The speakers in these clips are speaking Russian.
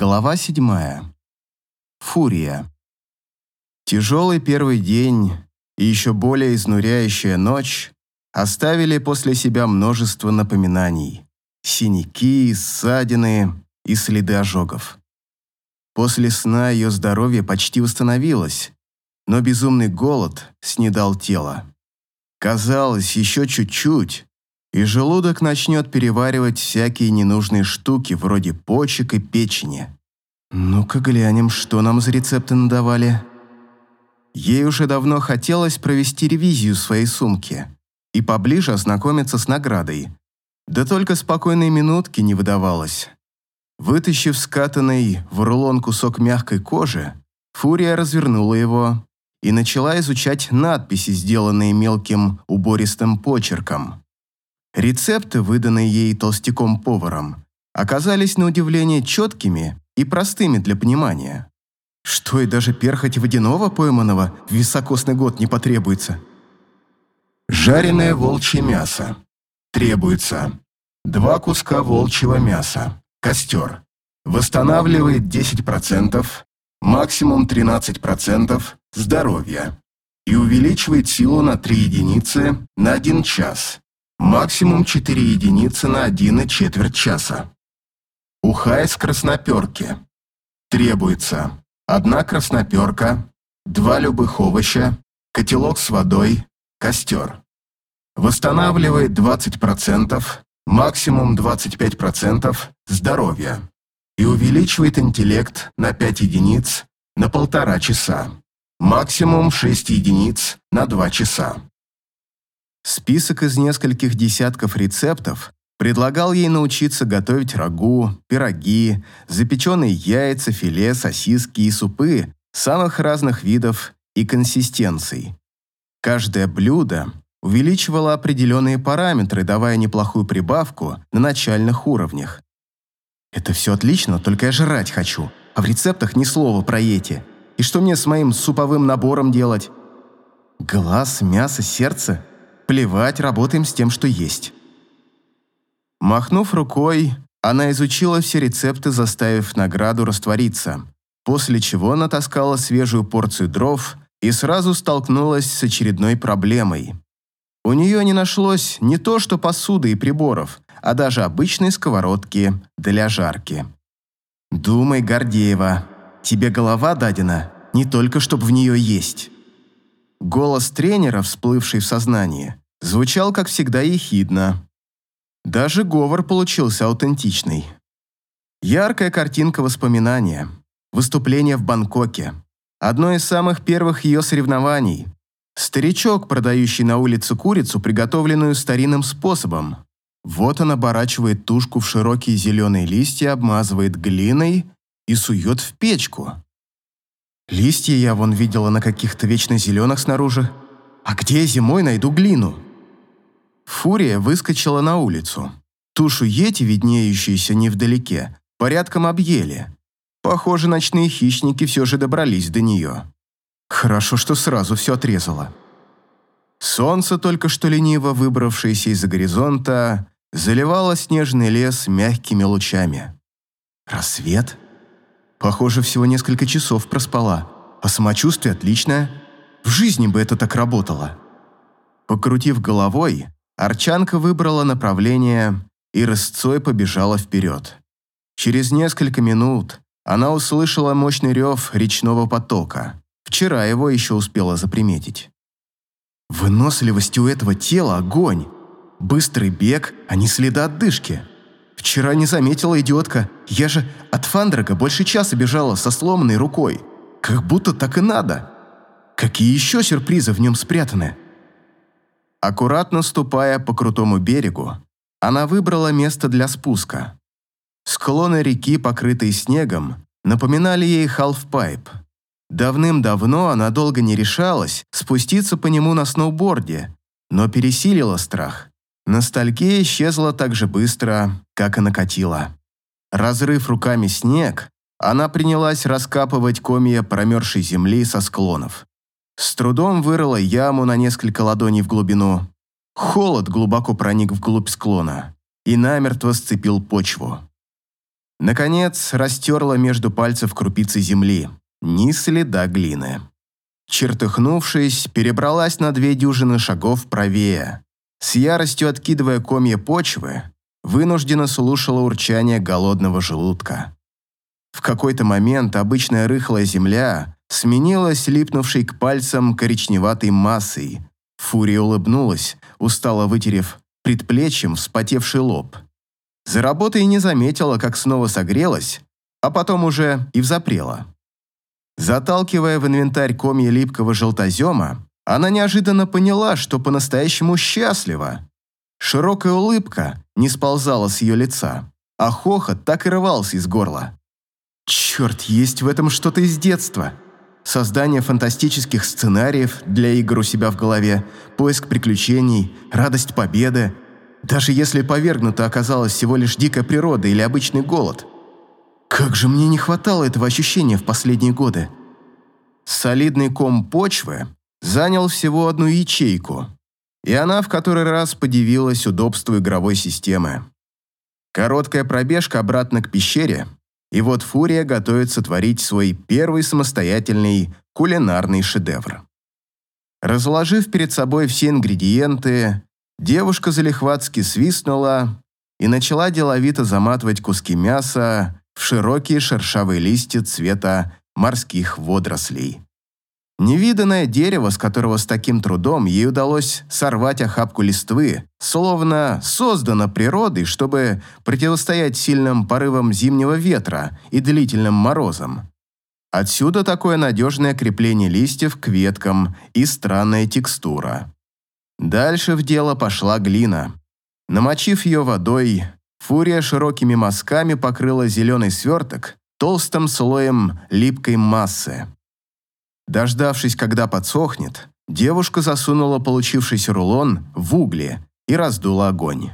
Глава седьмая. Фурия. Тяжелый первый день и еще более изнуряющая ночь оставили после себя множество напоминаний. Синяки, ссадины и следы ожогов. После сна ее здоровье почти восстановилось, но безумный голод снедал тело. Казалось, еще чуть-чуть, и желудок начнет переваривать всякие ненужные штуки вроде почек и печени. Ну-ка глянем, что нам за рецепты надавали. Ей уже давно хотелось провести ревизию своей сумки и поближе ознакомиться с наградой. Да только спокойной минутки не выдавалось. Вытащив скатанный в рулон кусок мягкой кожи, Фурия развернула его и начала изучать надписи, сделанные мелким убористым почерком. Рецепты, выданные ей толстяком-поваром, оказались на удивление четкими и простыми для понимания. Что и даже перхоть водяного пойманного в високосный год не потребуется. Жареное волчье мясо. Требуется два куска волчьего мяса. Костер. Восстанавливает 10%, максимум 13% здоровья и увеличивает силу на 3 единицы на 1 час Максимум 4 единицы на 1 и четверть часа. Уха из красноперки. Требуется одна красноперка, два любых овоща, котелок с водой, костер. Восстанавливает 20%, максимум 25% здоровья и увеличивает интеллект на 5 единиц на полтора часа, максимум 6 единиц на 2 часа. Список из нескольких десятков рецептов предлагал ей научиться готовить рагу, пироги, запеченные яйца, филе, сосиски и супы самых разных видов и консистенций. Каждое блюдо увеличивало определенные параметры, давая неплохую прибавку на начальных уровнях. Это все отлично, только я жрать хочу, а в рецептах ни слова про эти. И что мне с моим суповым набором делать? Глаз, мясо, сердце? Плевать, работаем с тем, что есть. Махнув рукой, она изучила все рецепты, заставив награду раствориться, после чего натаскала свежую порцию дров и сразу столкнулась с очередной проблемой. У нее не нашлось не то что посуды и приборов, а даже обычной сковородки для жарки. «Думай, Гордеева, тебе голова дадена не только, чтобы в нее есть». Голос тренера, всплывший в сознании, звучал, как всегда, ехидно. Даже говор получился аутентичный. Яркая картинка воспоминания. Выступление в Бангкоке. Одно из самых первых ее соревнований. Старичок, продающий на улице курицу, приготовленную старинным способом. Вот он оборачивает тушку в широкие зеленые листья, обмазывает глиной и сует в печку. Листья я вон видела на каких-то вечно зеленых снаружи. А где я зимой найду глину? Фурия выскочила на улицу. Тушу Йети, виднеющуюся невдалеке, порядком объели. Похоже, ночные хищники все же добрались до нее. Хорошо, что сразу все отрезало. Солнце, только что лениво выбравшееся из-за горизонта, заливало снежный лес мягкими лучами. Рассвет? Похоже, всего несколько часов проспала, а самочувствие отличное. В жизни бы это так работало. Покрутив головой, Арчанка выбрала направление и рысцой побежала вперед. Через несколько минут она услышала мощный рев речного потока. Вчера его еще успела заприметить. Выносливость у этого тела огонь. Быстрый бег, а не следа отдышки. Вчера не заметила идиотка. Я же от Фандрага больше часа бежала со сломанной рукой. Как будто так и надо. Какие еще сюрпризы в нем спрятаны? Аккуратно ступая по крутому берегу, она выбрала место для спуска. Склоны реки, покрытые снегом, напоминали ей халфпайп. Давным-давно она долго не решалась спуститься по нему на сноуборде, но пересилила страх. Ностальгия исчезла так же быстро, как и накатила. Разрыв руками снег, она принялась раскапывать комья промерзшей земли со склонов. С трудом вырыла яму на несколько ладоней в глубину. Холод глубоко проник вглубь склона и намертво сцепил почву. Наконец, растерла между пальцев крупицы земли. Ни следа глины. Чертыхнувшись, перебралась на две дюжины шагов правее. С яростью откидывая комья почвы, вынужденно слушала урчание голодного желудка. В какой-то момент обычная рыхлая земля сменилась липнувшей к пальцам коричневатой массой. Фурия улыбнулась, устало вытерев предплечьем вспотевший лоб. За работой не заметила, как снова согрелась, а потом уже и взапрела. Заталкивая в инвентарь комья липкого желтозема, она неожиданно поняла, что по-настоящему счастлива. Широкая улыбка не сползала с ее лица, а хохот так и рвался из горла. Черт, есть в этом что-то из детства. Создание фантастических сценариев для игр у себя в голове, поиск приключений, радость победы. Даже если повергнута оказалась всего лишь дикая природа или обычный голод – как же мне не хватало этого ощущения в последние годы. Солидный ком почвы занял всего одну ячейку, и она в который раз подивилась удобству игровой системы. Короткая пробежка обратно к пещере, и вот Фурия готовится творить свой первый самостоятельный кулинарный шедевр. Разложив перед собой все ингредиенты, девушка залихватски свистнула и начала деловито заматывать куски мяса в широкие шершавые листья цвета морских водорослей. Невиданное дерево, с которого с таким трудом ей удалось сорвать охапку листвы, словно создано природой, чтобы противостоять сильным порывам зимнего ветра и длительным морозам. Отсюда такое надежное крепление листьев к веткам и странная текстура. Дальше в дело пошла глина. Намочив ее водой, Фурия широкими мазками покрыла зеленый сверток толстым слоем липкой массы. Дождавшись, когда подсохнет, девушка засунула получившийся рулон в угли и раздула огонь.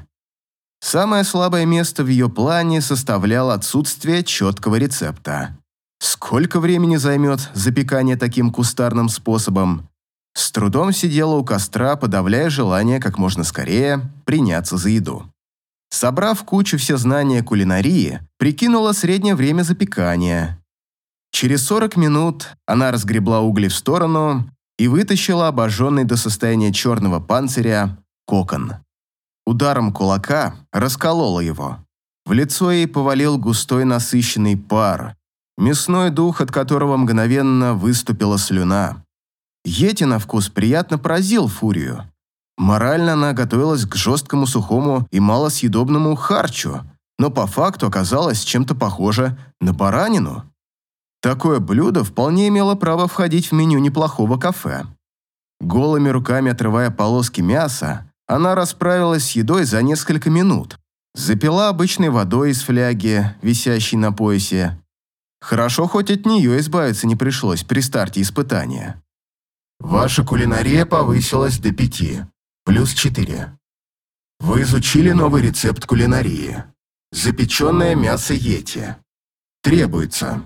Самое слабое место в ее плане составляло отсутствие четкого рецепта. Сколько времени займет запекание таким кустарным способом? С трудом сидела у костра, подавляя желание как можно скорее приняться за еду. Собрав кучу все знания кулинарии, прикинула среднее время запекания. Через 40 минут она разгребла угли в сторону и вытащила обожженный до состояния черного панциря кокон. Ударом кулака расколола его. В лицо ей повалил густой насыщенный пар, мясной дух, от которого мгновенно выступила слюна. Йети на вкус приятно поразил фурию. Морально она готовилась к жесткому, сухому и малосъедобному харчу, но по факту оказалась чем-то похожа на баранину. Такое блюдо вполне имело право входить в меню неплохого кафе. Голыми руками отрывая полоски мяса, она расправилась с едой за несколько минут. Запила обычной водой из фляги, висящей на поясе. Хорошо, хоть от нее избавиться не пришлось при старте испытания. Ваша кулинария повысилась до пяти плюс 4. Вы изучили новый рецепт кулинарии. Запеченное мясо йети. Требуется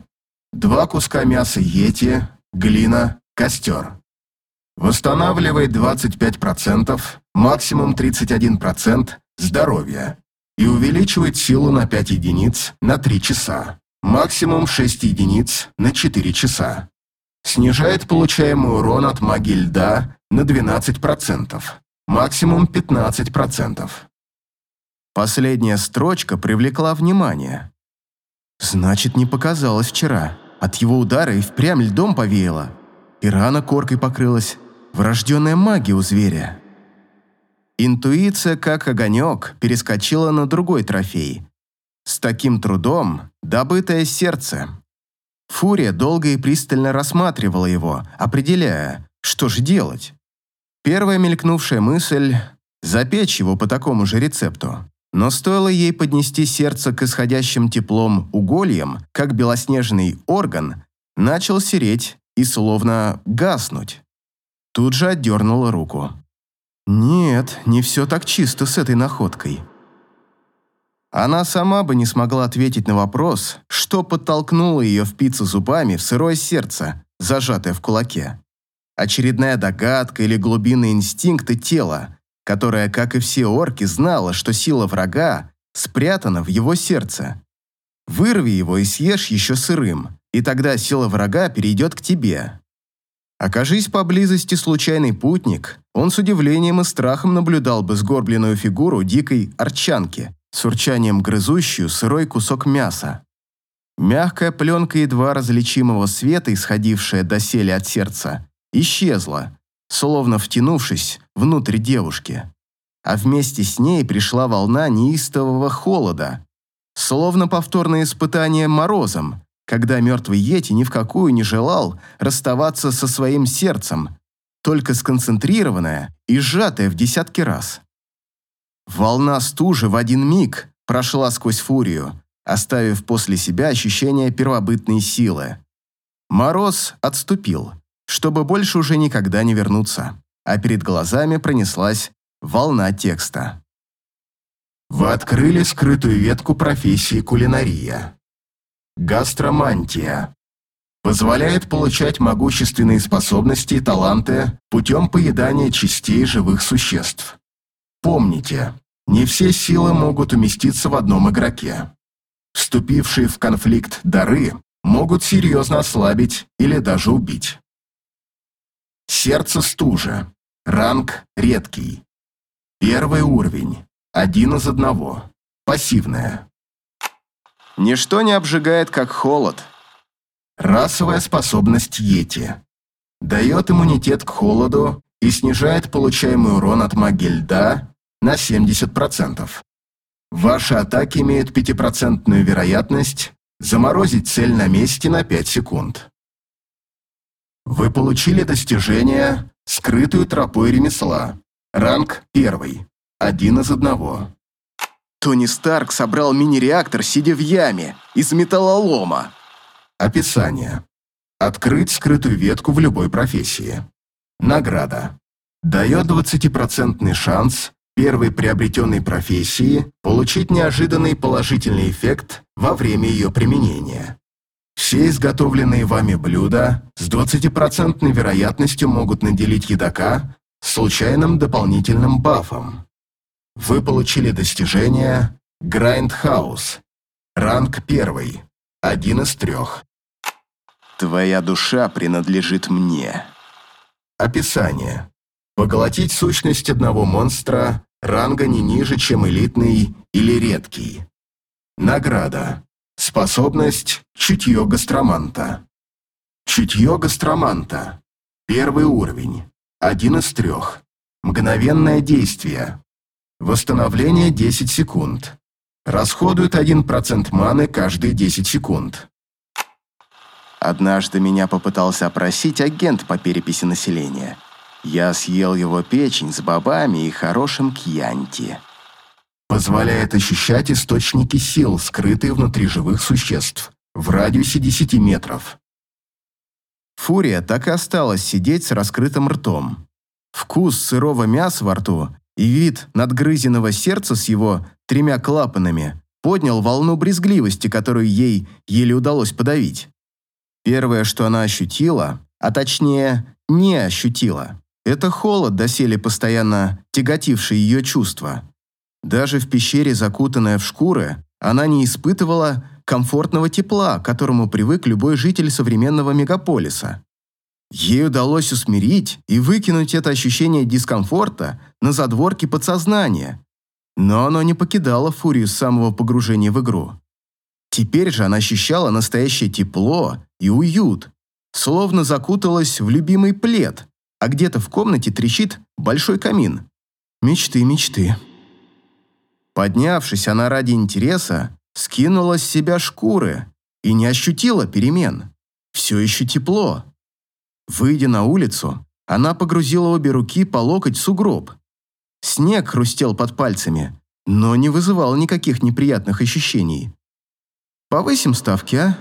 два куска мяса йети, глина, костер. Восстанавливает 25%, максимум 31% здоровья и увеличивает силу на 5 единиц на 3 часа, максимум 6 единиц на 4 часа. Снижает получаемый урон от магии льда на 12% максимум 15%. Последняя строчка привлекла внимание. Значит, не показалось вчера. От его удара и впрямь льдом повеяло. И рана коркой покрылась. Врожденная магия у зверя. Интуиция, как огонек, перескочила на другой трофей. С таким трудом добытое сердце. Фурия долго и пристально рассматривала его, определяя, что же делать. Первая мелькнувшая мысль – запечь его по такому же рецепту. Но стоило ей поднести сердце к исходящим теплом угольям, как белоснежный орган начал сереть и словно гаснуть. Тут же отдернула руку. Нет, не все так чисто с этой находкой. Она сама бы не смогла ответить на вопрос, что подтолкнуло ее впиться зубами в сырое сердце, зажатое в кулаке очередная догадка или глубинные инстинкты тела, которое, как и все орки, знало, что сила врага спрятана в его сердце. Вырви его и съешь еще сырым, и тогда сила врага перейдет к тебе. Окажись поблизости случайный путник, он с удивлением и страхом наблюдал бы сгорбленную фигуру дикой арчанки, с урчанием грызущую сырой кусок мяса. Мягкая пленка едва различимого света, исходившая доселе от сердца, исчезла, словно втянувшись внутрь девушки. А вместе с ней пришла волна неистового холода, словно повторное испытание морозом, когда мертвый Йети ни в какую не желал расставаться со своим сердцем, только сконцентрированное и сжатое в десятки раз. Волна стужи в один миг прошла сквозь фурию, оставив после себя ощущение первобытной силы. Мороз отступил, чтобы больше уже никогда не вернуться, а перед глазами пронеслась волна текста. Вы открыли скрытую ветку профессии кулинария. Гастромантия. Позволяет получать могущественные способности и таланты путем поедания частей живых существ. Помните, не все силы могут уместиться в одном игроке. Вступившие в конфликт дары могут серьезно ослабить или даже убить. Сердце стужа. Ранг редкий. Первый уровень. Один из одного. Пассивная. Ничто не обжигает, как холод. Расовая способность Йети. Дает иммунитет к холоду и снижает получаемый урон от магии льда на 70%. Ваши атаки имеют 5% вероятность заморозить цель на месте на 5 секунд. Вы получили достижение «Скрытую тропой ремесла». Ранг 1. Один из одного. Тони Старк собрал мини-реактор, сидя в яме, из металлолома. Описание. Открыть скрытую ветку в любой профессии. Награда. Дает 20% шанс первой приобретенной профессии получить неожиданный положительный эффект во время ее применения. Все изготовленные вами блюда с 20% вероятностью могут наделить едока случайным дополнительным бафом. Вы получили достижение Grindhouse. Ранг первый. Один из трех. Твоя душа принадлежит мне. Описание. Поглотить сущность одного монстра ранга не ниже, чем элитный или редкий. Награда. Способность чутье гастроманта. Чутье гастроманта. Первый уровень. Один из трех. Мгновенное действие. Восстановление 10 секунд. Расходует 1% маны каждые 10 секунд. Однажды меня попытался опросить агент по переписи населения. Я съел его печень с бобами и хорошим кьянти. Позволяет ощущать источники сил, скрытые внутри живых существ, в радиусе 10 метров. Фурия так и осталась сидеть с раскрытым ртом. Вкус сырого мяса во рту и вид надгрызенного сердца с его тремя клапанами поднял волну брезгливости, которую ей еле удалось подавить. Первое, что она ощутила, а точнее не ощутила, это холод, доселе постоянно тяготивший ее чувства. Даже в пещере, закутанная в шкуры, она не испытывала комфортного тепла, к которому привык любой житель современного мегаполиса. Ей удалось усмирить и выкинуть это ощущение дискомфорта на задворки подсознания, но оно не покидало фурию с самого погружения в игру. Теперь же она ощущала настоящее тепло и уют, словно закуталась в любимый плед, а где-то в комнате трещит большой камин. Мечты, мечты. Поднявшись, она ради интереса скинула с себя шкуры и не ощутила перемен. Все еще тепло. Выйдя на улицу, она погрузила обе руки по локоть в сугроб. Снег хрустел под пальцами, но не вызывал никаких неприятных ощущений. «Повысим ставки, а?»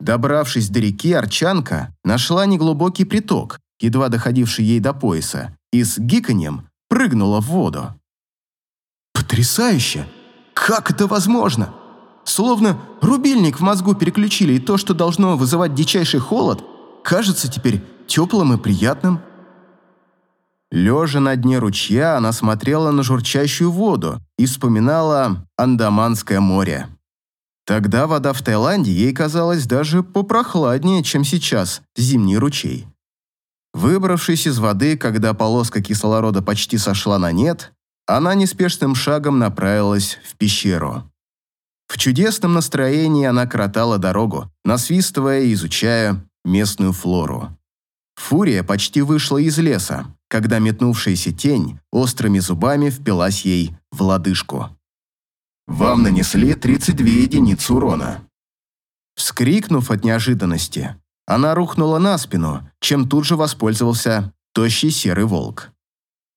Добравшись до реки, Арчанка нашла неглубокий приток, едва доходивший ей до пояса, и с гиканьем прыгнула в воду. «Потрясающе! Как это возможно?» Словно рубильник в мозгу переключили, и то, что должно вызывать дичайший холод, кажется теперь теплым и приятным. Лежа на дне ручья, она смотрела на журчащую воду и вспоминала Андаманское море. Тогда вода в Таиланде ей казалась даже попрохладнее, чем сейчас зимний ручей. Выбравшись из воды, когда полоска кислорода почти сошла на нет, она неспешным шагом направилась в пещеру. В чудесном настроении она кротала дорогу, насвистывая и изучая местную флору. Фурия почти вышла из леса, когда метнувшаяся тень острыми зубами впилась ей в лодыжку. Вам нанесли 32 единицы урона. Вскрикнув от неожиданности, она рухнула на спину, чем тут же воспользовался тощий серый волк.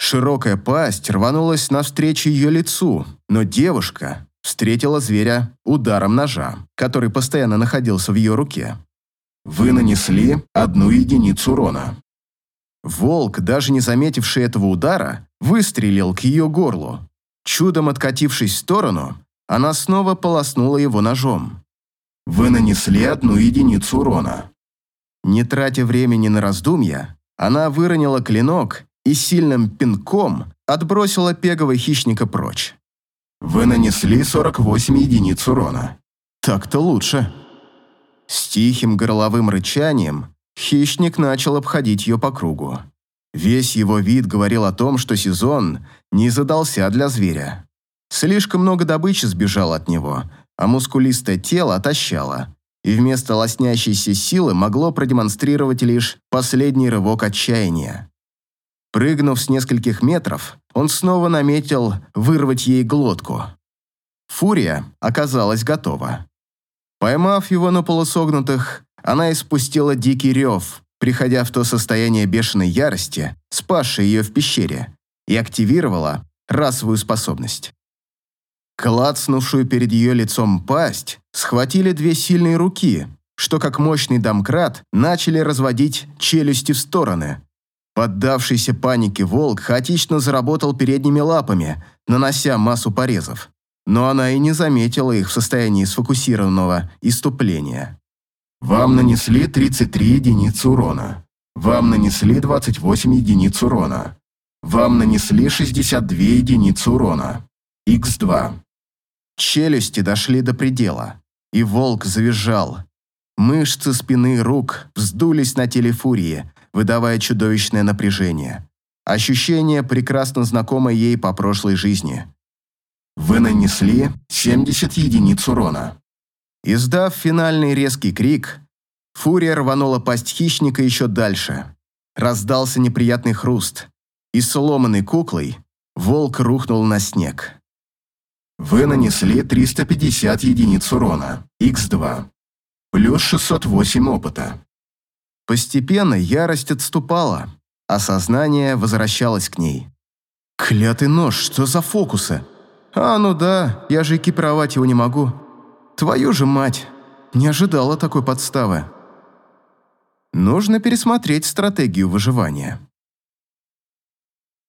Широкая пасть рванулась навстречу ее лицу, но девушка встретила зверя ударом ножа, который постоянно находился в ее руке. Вы нанесли одну единицу урона. Волк, даже не заметивший этого удара, выстрелил к ее горлу. Чудом откатившись в сторону, она снова полоснула его ножом. Вы нанесли одну единицу урона. Не тратя времени на раздумья, она выронила клинок и сильным пинком отбросила пегового хищника прочь. Вы нанесли 48 единиц урона. Так-то лучше. С тихим горловым рычанием хищник начал обходить ее по кругу. Весь его вид говорил о том, что сезон не задался для зверя. Слишком много добычи сбежало от него, а мускулистое тело отощало, и вместо лоснящейся силы могло продемонстрировать лишь последний рывок отчаяния. Прыгнув с нескольких метров, он снова наметил вырвать ей глотку. Фурия оказалась готова. Поймав его на полусогнутых, она испустила дикий рев, приходя в то состояние бешеной ярости, спасшей ее в пещере, и активировала расовую способность. Клацнувшую перед ее лицом пасть схватили две сильные руки, что как мощный домкрат начали разводить челюсти в стороны, Поддавшийся панике волк хаотично заработал передними лапами, нанося массу порезов. Но она и не заметила их в состоянии сфокусированного иступления. Вам нанесли 33 единицы урона. Вам нанесли 28 единиц урона. Вам нанесли 62 единицы урона. Х2. Челюсти дошли до предела, и волк завизжал. Мышцы спины и рук вздулись на теле фурии, выдавая чудовищное напряжение. Ощущение, прекрасно знакомое ей по прошлой жизни. Вы нанесли 70 единиц урона. Издав финальный резкий крик, фурия рванула пасть хищника еще дальше. Раздался неприятный хруст, и сломанной куклой волк рухнул на снег. Вы нанесли 350 единиц урона, х2, плюс 608 опыта. Постепенно ярость отступала, а сознание возвращалось к ней. «Клятый нож, что за фокусы?» «А, ну да, я же экипировать его не могу. Твою же мать, не ожидала такой подставы». Нужно пересмотреть стратегию выживания.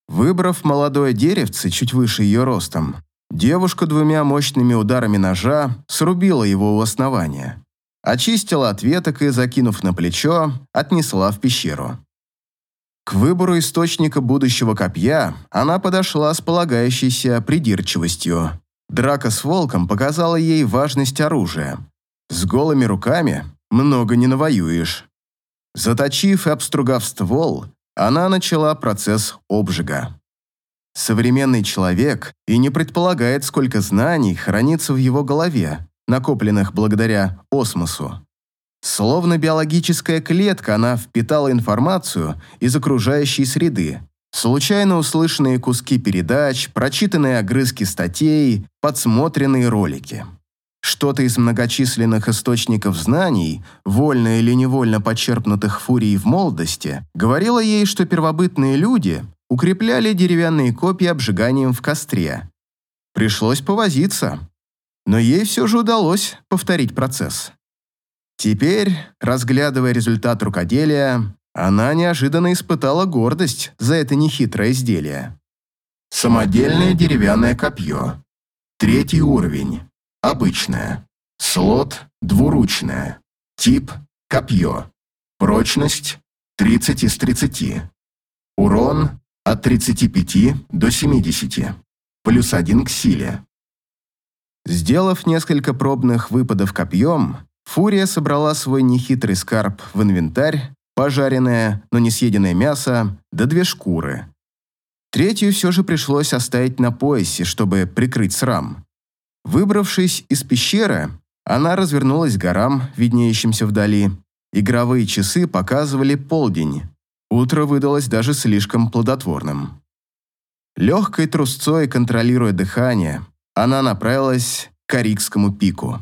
Выбрав молодое деревце чуть выше ее ростом, девушка двумя мощными ударами ножа срубила его у основания очистила от веток и, закинув на плечо, отнесла в пещеру. К выбору источника будущего копья она подошла с полагающейся придирчивостью. Драка с волком показала ей важность оружия. С голыми руками много не навоюешь. Заточив и обстругав ствол, она начала процесс обжига. Современный человек и не предполагает, сколько знаний хранится в его голове, накопленных благодаря осмосу. Словно биологическая клетка, она впитала информацию из окружающей среды. Случайно услышанные куски передач, прочитанные огрызки статей, подсмотренные ролики. Что-то из многочисленных источников знаний, вольно или невольно почерпнутых фурией в молодости, говорило ей, что первобытные люди укрепляли деревянные копья обжиганием в костре. Пришлось повозиться, но ей все же удалось повторить процесс. Теперь, разглядывая результат рукоделия, она неожиданно испытала гордость за это нехитрое изделие. Самодельное деревянное копье. Третий уровень. Обычное. Слот двуручное. Тип – копье. Прочность – 30 из 30. Урон – от 35 до 70. Плюс 1 к силе. Сделав несколько пробных выпадов копьем, Фурия собрала свой нехитрый скарб в инвентарь, пожаренное, но не съеденное мясо, да две шкуры. Третью все же пришлось оставить на поясе, чтобы прикрыть срам. Выбравшись из пещеры, она развернулась к горам, виднеющимся вдали. Игровые часы показывали полдень. Утро выдалось даже слишком плодотворным. Легкой трусцой, контролируя дыхание, она направилась к Арикскому пику.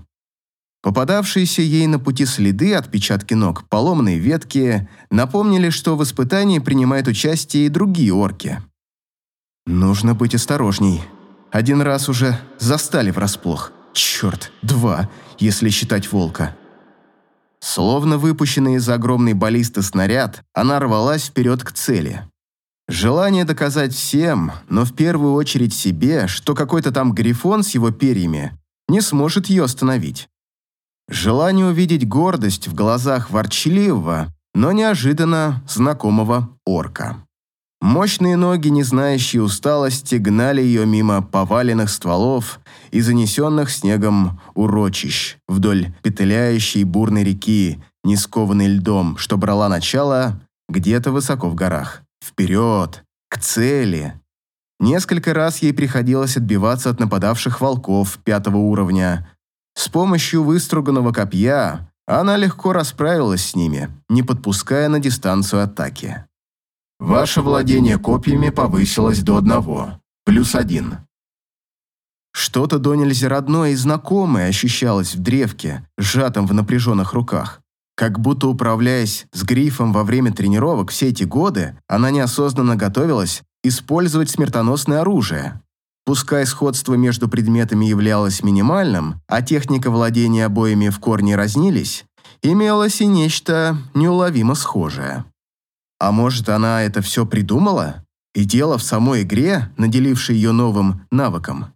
Попадавшиеся ей на пути следы, отпечатки ног, поломанные ветки напомнили, что в испытании принимают участие и другие орки. Нужно быть осторожней. Один раз уже застали врасплох. Черт, два, если считать волка. Словно выпущенный из огромной баллисты снаряд, она рвалась вперед к цели. Желание доказать всем, но в первую очередь себе, что какой-то там грифон с его перьями не сможет ее остановить. Желание увидеть гордость в глазах ворчливого, но неожиданно знакомого орка. Мощные ноги, не знающие усталости, гнали ее мимо поваленных стволов и занесенных снегом урочищ вдоль петляющей бурной реки, не скованной льдом, что брала начало где-то высоко в горах. Вперед, к цели. Несколько раз ей приходилось отбиваться от нападавших волков пятого уровня. С помощью выструганного копья она легко расправилась с ними, не подпуская на дистанцию атаки. Ваше владение копьями повысилось до одного, плюс один. Что-то до нельзя родное и знакомое ощущалось в древке, сжатом в напряженных руках. Как будто управляясь с грифом во время тренировок все эти годы, она неосознанно готовилась использовать смертоносное оружие. Пускай сходство между предметами являлось минимальным, а техника владения обоими в корне разнились, имелось и нечто неуловимо схожее. А может, она это все придумала? И дело в самой игре, наделившей ее новым навыком.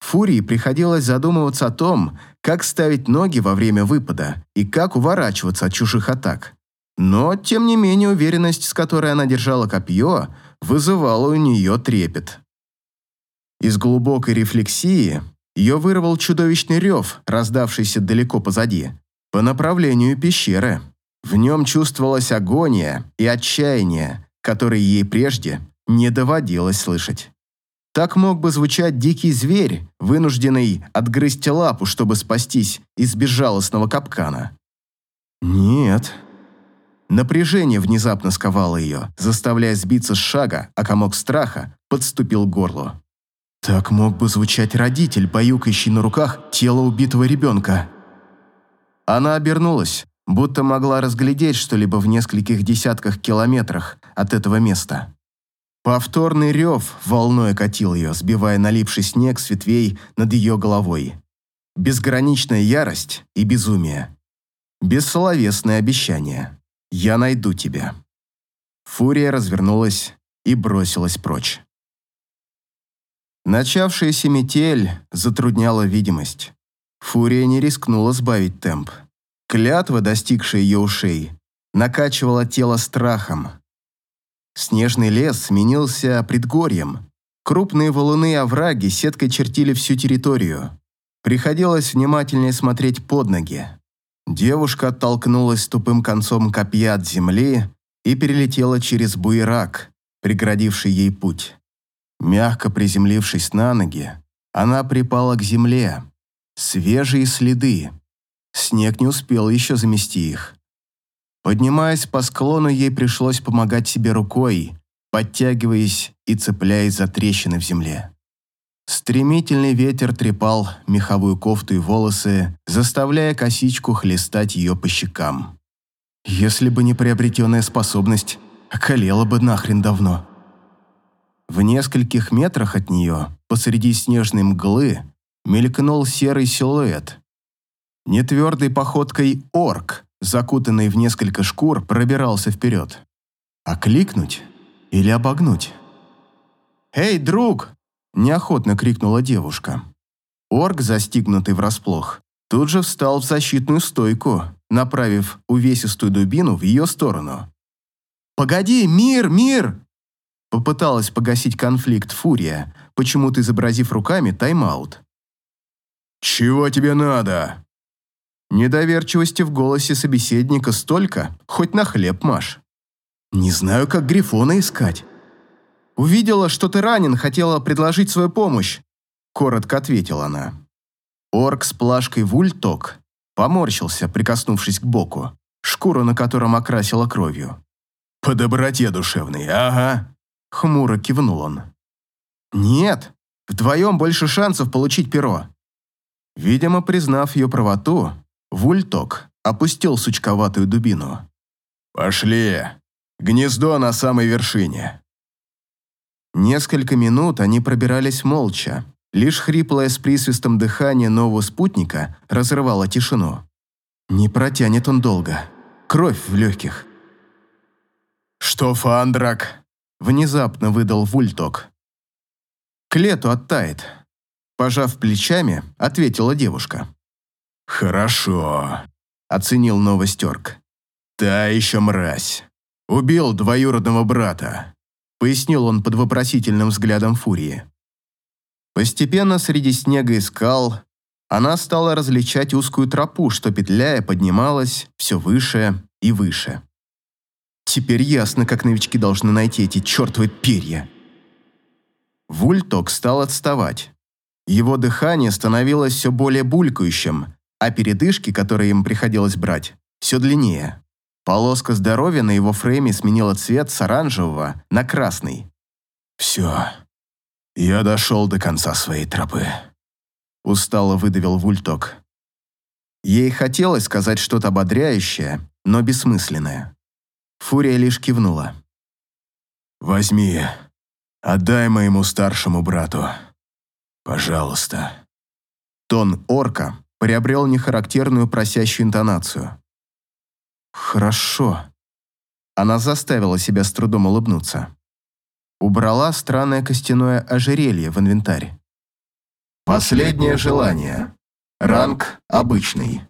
Фурии приходилось задумываться о том, как ставить ноги во время выпада и как уворачиваться от чужих атак. Но, тем не менее, уверенность, с которой она держала копье, вызывала у нее трепет. Из глубокой рефлексии ее вырвал чудовищный рев, раздавшийся далеко позади, по направлению пещеры. В нем чувствовалась агония и отчаяние, которые ей прежде не доводилось слышать. Так мог бы звучать дикий зверь, вынужденный отгрызть лапу, чтобы спастись из безжалостного капкана. Нет. Напряжение внезапно сковало ее, заставляя сбиться с шага, а комок страха подступил к горлу. Так мог бы звучать родитель, баюкающий на руках тело убитого ребенка. Она обернулась, будто могла разглядеть что-либо в нескольких десятках километрах от этого места. Повторный рев волной окатил ее, сбивая налипший снег с ветвей над ее головой. Безграничная ярость и безумие. Бессловесное обещание. «Я найду тебя». Фурия развернулась и бросилась прочь. Начавшаяся метель затрудняла видимость. Фурия не рискнула сбавить темп. Клятва, достигшая ее ушей, накачивала тело страхом. Снежный лес сменился предгорьем. Крупные валуны и овраги сеткой чертили всю территорию. Приходилось внимательнее смотреть под ноги. Девушка оттолкнулась тупым концом копья от земли и перелетела через буерак, преградивший ей путь. Мягко приземлившись на ноги, она припала к земле. Свежие следы. Снег не успел еще замести их. Поднимаясь по склону, ей пришлось помогать себе рукой, подтягиваясь и цепляясь за трещины в земле. Стремительный ветер трепал меховую кофту и волосы, заставляя косичку хлестать ее по щекам. Если бы не приобретенная способность, околела бы нахрен давно. В нескольких метрах от нее, посреди снежной мглы, мелькнул серый силуэт, Нетвердой походкой орк, закутанный в несколько шкур, пробирался вперед. Окликнуть или обогнуть? «Эй, друг!» – неохотно крикнула девушка. Орк, застигнутый врасплох, тут же встал в защитную стойку, направив увесистую дубину в ее сторону. «Погоди, мир, мир!» Попыталась погасить конфликт Фурия, почему-то изобразив руками тайм-аут. «Чего тебе надо?» Недоверчивости в голосе собеседника столько, хоть на хлеб маш. «Не знаю, как Грифона искать». «Увидела, что ты ранен, хотела предложить свою помощь», — коротко ответила она. Орк с плашкой вульток поморщился, прикоснувшись к боку, шкуру на котором окрасила кровью. «По доброте душевной, ага», — хмуро кивнул он. «Нет, вдвоем больше шансов получить перо». Видимо, признав ее правоту, Вульток опустил сучковатую дубину. «Пошли! Гнездо на самой вершине!» Несколько минут они пробирались молча. Лишь хриплое с присвистом дыхание нового спутника разрывало тишину. Не протянет он долго. Кровь в легких. «Что, Фандрак?» – внезапно выдал Вульток. «К лету оттает», – пожав плечами, ответила девушка. «Хорошо», – оценил новостерк. «Та еще мразь. Убил двоюродного брата», – пояснил он под вопросительным взглядом Фурии. Постепенно среди снега и скал она стала различать узкую тропу, что, петляя, поднималась все выше и выше. Теперь ясно, как новички должны найти эти чертовы перья. Вульток стал отставать. Его дыхание становилось все более булькающим, а передышки, которые им приходилось брать, все длиннее. Полоска здоровья на его фрейме сменила цвет с оранжевого на красный. «Все, я дошел до конца своей тропы», – устало выдавил Вульток. Ей хотелось сказать что-то ободряющее, но бессмысленное. Фурия лишь кивнула. «Возьми, отдай моему старшему брату. Пожалуйста». Тон орка приобрел нехарактерную просящую интонацию. «Хорошо». Она заставила себя с трудом улыбнуться. Убрала странное костяное ожерелье в инвентарь. Последнее желание. Ранг обычный.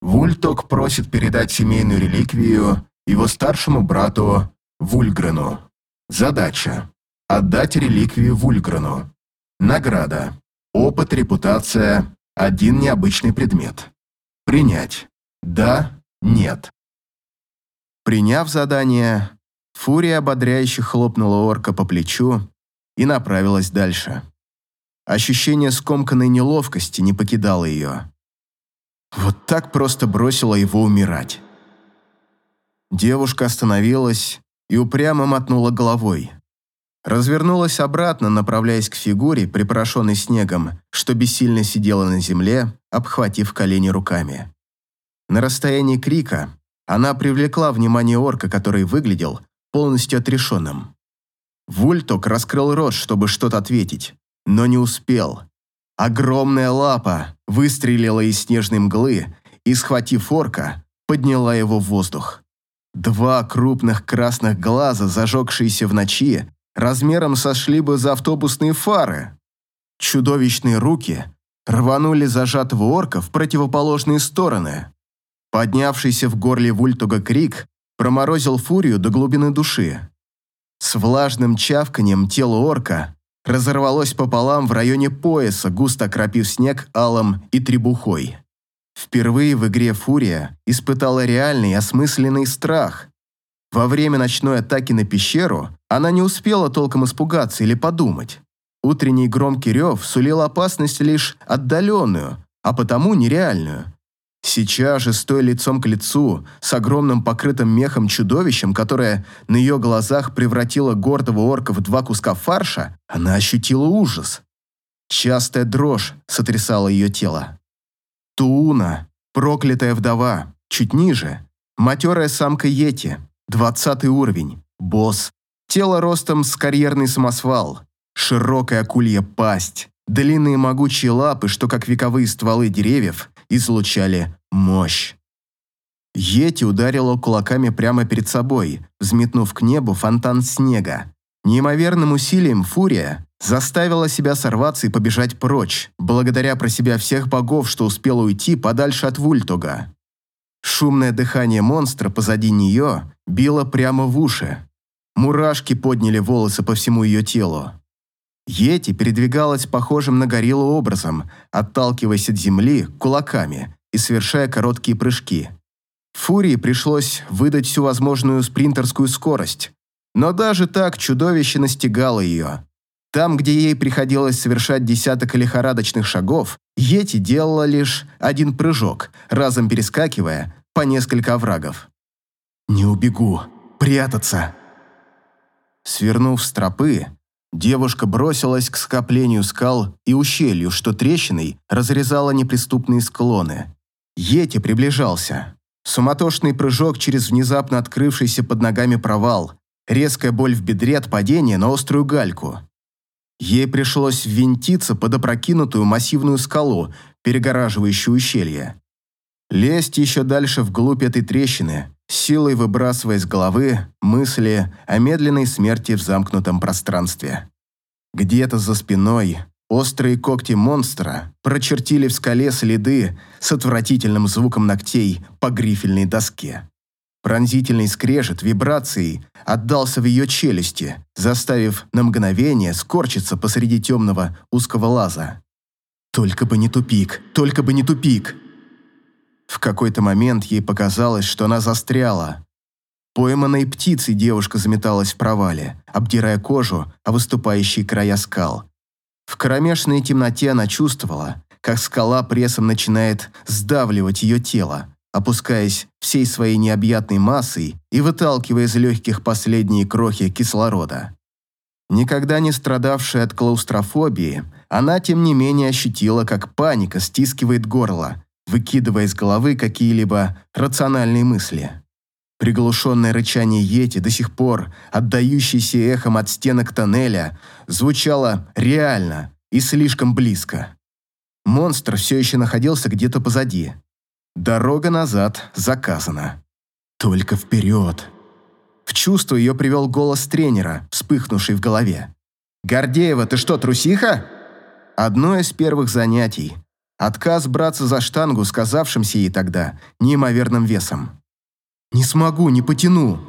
Вульток просит передать семейную реликвию его старшему брату Вульгрену. Задача. Отдать реликвию Вульгрену. Награда. Опыт, репутация, один необычный предмет. Принять. Да, нет. Приняв задание, Фурия ободряюще хлопнула орка по плечу и направилась дальше. Ощущение скомканной неловкости не покидало ее. Вот так просто бросила его умирать. Девушка остановилась и упрямо мотнула головой. Развернулась обратно, направляясь к фигуре, припорошенной снегом, что бессильно сидела на земле, обхватив колени руками. На расстоянии крика она привлекла внимание орка, который выглядел полностью отрешенным. Вульток раскрыл рот, чтобы что-то ответить, но не успел. Огромная лапа выстрелила из снежной мглы и, схватив орка, подняла его в воздух. Два крупных красных глаза, зажегшиеся в ночи, размером сошли бы за автобусные фары. Чудовищные руки рванули зажатого орка в противоположные стороны. Поднявшийся в горле Вультуга крик проморозил фурию до глубины души. С влажным чавканием тело орка разорвалось пополам в районе пояса, густо окропив снег алом и требухой. Впервые в игре Фурия испытала реальный осмысленный страх. Во время ночной атаки на пещеру она не успела толком испугаться или подумать. Утренний громкий рев сулил опасность лишь отдаленную, а потому нереальную. Сейчас же, стоя лицом к лицу, с огромным покрытым мехом чудовищем, которое на ее глазах превратило гордого орка в два куска фарша, она ощутила ужас. Частая дрожь сотрясала ее тело. Туна, проклятая вдова, чуть ниже. Матерая самка Йети, двадцатый уровень, босс. Тело ростом с карьерный самосвал, широкая акулья пасть, длинные могучие лапы, что как вековые стволы деревьев, излучали мощь. Йети ударила кулаками прямо перед собой, взметнув к небу фонтан снега. Неимоверным усилием Фурия заставила себя сорваться и побежать прочь, благодаря про себя всех богов, что успела уйти подальше от Вультога. Шумное дыхание монстра позади нее било прямо в уши. Мурашки подняли волосы по всему ее телу. Йети передвигалась похожим на гориллу образом, отталкиваясь от земли кулаками и совершая короткие прыжки. Фурии пришлось выдать всю возможную спринтерскую скорость, но даже так чудовище настигало ее. Там, где ей приходилось совершать десяток лихорадочных шагов, Йети делала лишь один прыжок, разом перескакивая по несколько оврагов. «Не убегу! Прятаться!» Свернув с тропы, девушка бросилась к скоплению скал и ущелью, что трещиной разрезала неприступные склоны. Йети приближался. Суматошный прыжок через внезапно открывшийся под ногами провал, резкая боль в бедре от падения на острую гальку. Ей пришлось ввинтиться под опрокинутую массивную скалу, перегораживающую ущелье. Лезть еще дальше вглубь этой трещины, силой выбрасывая из головы мысли о медленной смерти в замкнутом пространстве. Где-то за спиной острые когти монстра прочертили в скале следы с отвратительным звуком ногтей по грифельной доске. Пронзительный скрежет вибрацией отдался в ее челюсти, заставив на мгновение скорчиться посреди темного узкого лаза. Только бы не тупик, только бы не тупик. В какой-то момент ей показалось, что она застряла. Пойманной птицей девушка заметалась в провале, обдирая кожу о выступающие края скал. В кромешной темноте она чувствовала, как скала прессом начинает сдавливать ее тело, опускаясь всей своей необъятной массой и выталкивая из легких последние крохи кислорода. Никогда не страдавшая от клаустрофобии, она тем не менее ощутила, как паника стискивает горло, выкидывая из головы какие-либо рациональные мысли. Приглушенное рычание Йети, до сих пор отдающееся эхом от стенок тоннеля, звучало реально и слишком близко. Монстр все еще находился где-то позади, Дорога назад заказана. Только вперед. В чувство ее привел голос тренера, вспыхнувший в голове. «Гордеева, ты что, трусиха?» Одно из первых занятий. Отказ браться за штангу, сказавшимся ей тогда неимоверным весом. «Не смогу, не потяну».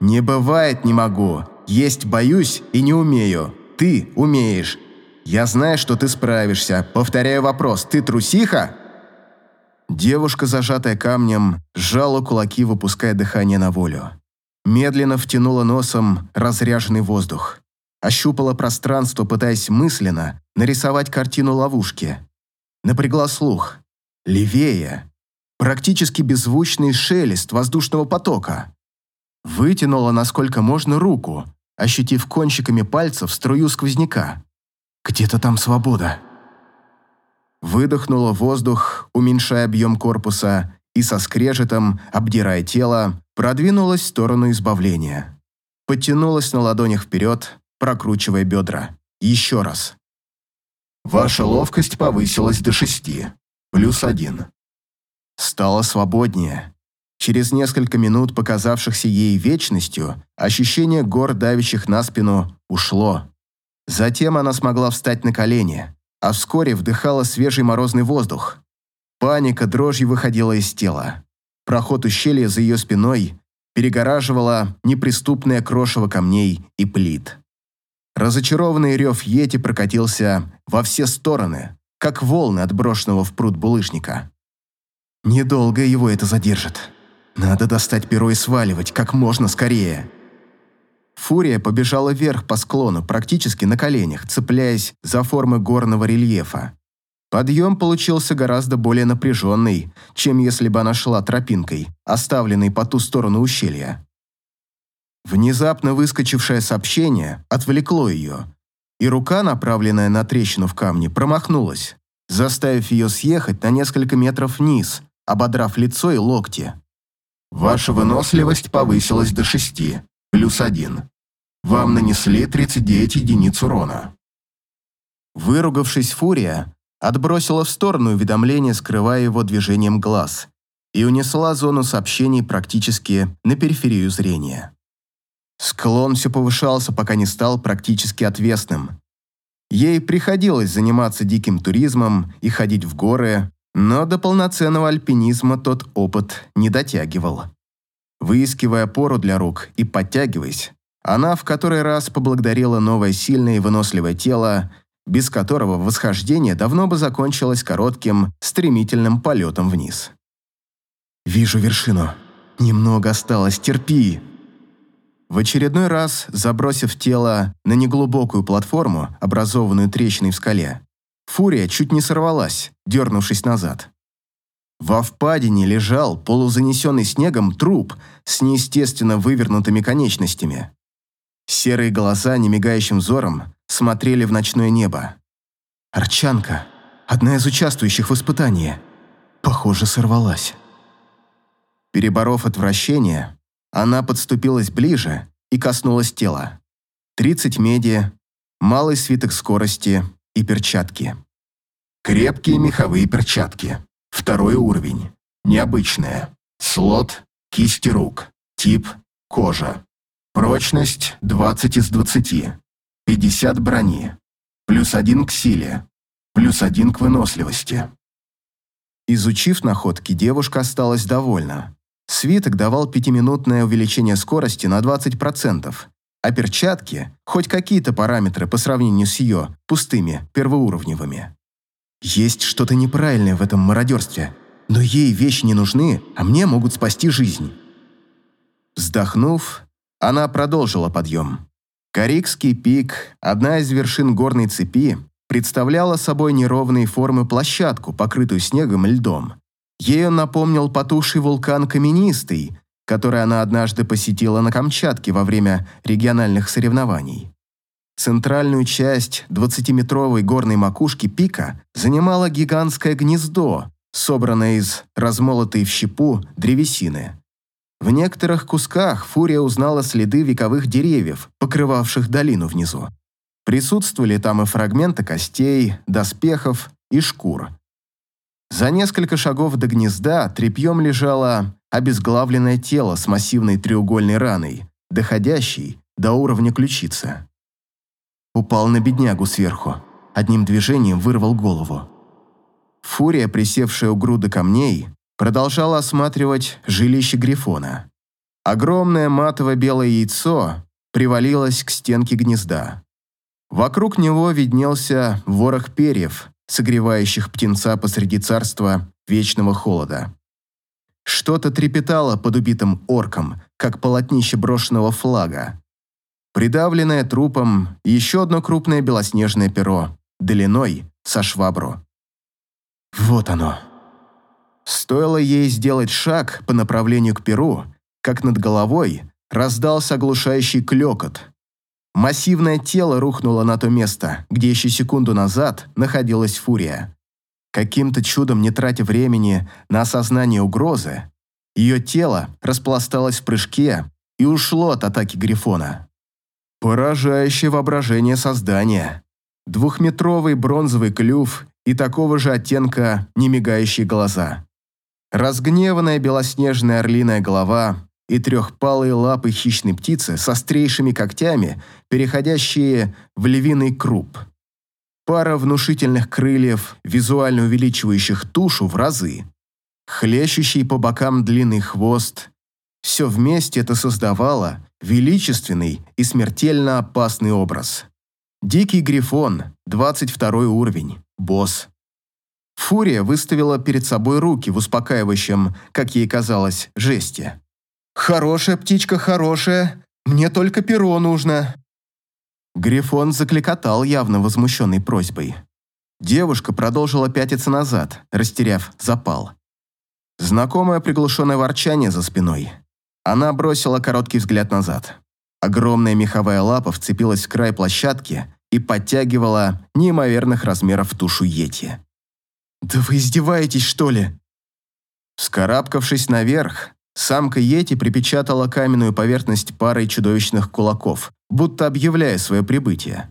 «Не бывает не могу. Есть боюсь и не умею. Ты умеешь. Я знаю, что ты справишься. Повторяю вопрос. Ты трусиха?» Девушка, зажатая камнем, сжала кулаки, выпуская дыхание на волю. Медленно втянула носом разряженный воздух. Ощупала пространство, пытаясь мысленно нарисовать картину ловушки. Напрягла слух. Левее. Практически беззвучный шелест воздушного потока. Вытянула насколько можно руку, ощутив кончиками пальцев струю сквозняка. Где-то там свобода. Выдохнула воздух, уменьшая объем корпуса, и со скрежетом, обдирая тело, продвинулась в сторону избавления. Подтянулась на ладонях вперед, прокручивая бедра. Еще раз. Ваша ловкость повысилась до шести. Плюс один. Стало свободнее. Через несколько минут, показавшихся ей вечностью, ощущение гор, давящих на спину, ушло. Затем она смогла встать на колени, а вскоре вдыхала свежий морозный воздух. Паника дрожью выходила из тела. Проход ущелья за ее спиной перегораживала неприступное крошево камней и плит. Разочарованный рев Йети прокатился во все стороны, как волны отброшенного в пруд булыжника. Недолго его это задержит. Надо достать перо и сваливать как можно скорее. Фурия побежала вверх по склону, практически на коленях, цепляясь за формы горного рельефа. Подъем получился гораздо более напряженный, чем если бы она шла тропинкой, оставленной по ту сторону ущелья. Внезапно выскочившее сообщение отвлекло ее, и рука, направленная на трещину в камне, промахнулась, заставив ее съехать на несколько метров вниз, ободрав лицо и локти. Ваша выносливость повысилась до шести плюс один. Вам нанесли 39 единиц урона. Выругавшись, Фурия отбросила в сторону уведомление, скрывая его движением глаз, и унесла зону сообщений практически на периферию зрения. Склон все повышался, пока не стал практически отвесным. Ей приходилось заниматься диким туризмом и ходить в горы, но до полноценного альпинизма тот опыт не дотягивал. Выискивая пору для рук и подтягиваясь, она в который раз поблагодарила новое сильное и выносливое тело, без которого восхождение давно бы закончилось коротким, стремительным полетом вниз. «Вижу вершину. Немного осталось, терпи!» В очередной раз, забросив тело на неглубокую платформу, образованную трещиной в скале, Фурия чуть не сорвалась, дернувшись назад. Во впадине лежал полузанесенный снегом труп с неестественно вывернутыми конечностями. Серые глаза немигающим взором смотрели в ночное небо. Арчанка, одна из участвующих в испытании, похоже, сорвалась. Переборов отвращение, она подступилась ближе и коснулась тела. 30 меди, малый свиток скорости и перчатки. Крепкие меховые перчатки. Второй уровень. Необычная. Слот кисти рук. Тип кожа. Прочность 20 из 20. 50 брони. Плюс один к силе. Плюс один к выносливости. Изучив находки, девушка осталась довольна. Свиток давал пятиминутное увеличение скорости на 20%, а перчатки – хоть какие-то параметры по сравнению с ее пустыми первоуровневыми. Есть что-то неправильное в этом мародерстве, но ей вещи не нужны, а мне могут спасти жизнь. Вздохнув, она продолжила подъем. Карикский пик, одна из вершин горной цепи, представляла собой неровные формы площадку, покрытую снегом и льдом. Ей он напомнил потухший вулкан Каменистый, который она однажды посетила на Камчатке во время региональных соревнований. Центральную часть 20-метровой горной макушки пика занимало гигантское гнездо, собранное из размолотой в щепу древесины. В некоторых кусках Фурия узнала следы вековых деревьев, покрывавших долину внизу. Присутствовали там и фрагменты костей, доспехов и шкур. За несколько шагов до гнезда тряпьем лежало обезглавленное тело с массивной треугольной раной, доходящей до уровня ключицы. Упал на беднягу сверху, одним движением вырвал голову. Фурия, присевшая у груды камней, продолжала осматривать жилище Грифона. Огромное матово-белое яйцо привалилось к стенке гнезда. Вокруг него виднелся ворох перьев, согревающих птенца посреди царства вечного холода. Что-то трепетало под убитым орком, как полотнище брошенного флага. Придавленное трупом еще одно крупное белоснежное перо, длиной со швабру. Вот оно. Стоило ей сделать шаг по направлению к перу, как над головой раздался оглушающий клёкот. Массивное тело рухнуло на то место, где еще секунду назад находилась фурия. Каким-то чудом, не тратя времени на осознание угрозы, ее тело распласталось в прыжке и ушло от атаки Грифона. Поражающее воображение создания. Двухметровый бронзовый клюв и такого же оттенка немигающие глаза. Разгневанная белоснежная орлиная голова и трехпалые лапы хищной птицы с острейшими когтями, переходящие в львиный круп. Пара внушительных крыльев, визуально увеличивающих тушу в разы. Хлещущий по бокам длинный хвост. Все вместе это создавало величественный и смертельно опасный образ. Дикий грифон, 22 уровень, босс. Фурия выставила перед собой руки в успокаивающем, как ей казалось, жесте. «Хорошая птичка, хорошая. Мне только перо нужно». Грифон закликотал, явно возмущенной просьбой. Девушка продолжила пятиться назад, растеряв запал. Знакомое приглушенное ворчание за спиной. Она бросила короткий взгляд назад. Огромная меховая лапа вцепилась в край площадки и подтягивала неимоверных размеров тушу Йети. «Да вы издеваетесь, что ли?» Скарабкавшись наверх, самка Йети припечатала каменную поверхность парой чудовищных кулаков, будто объявляя свое прибытие.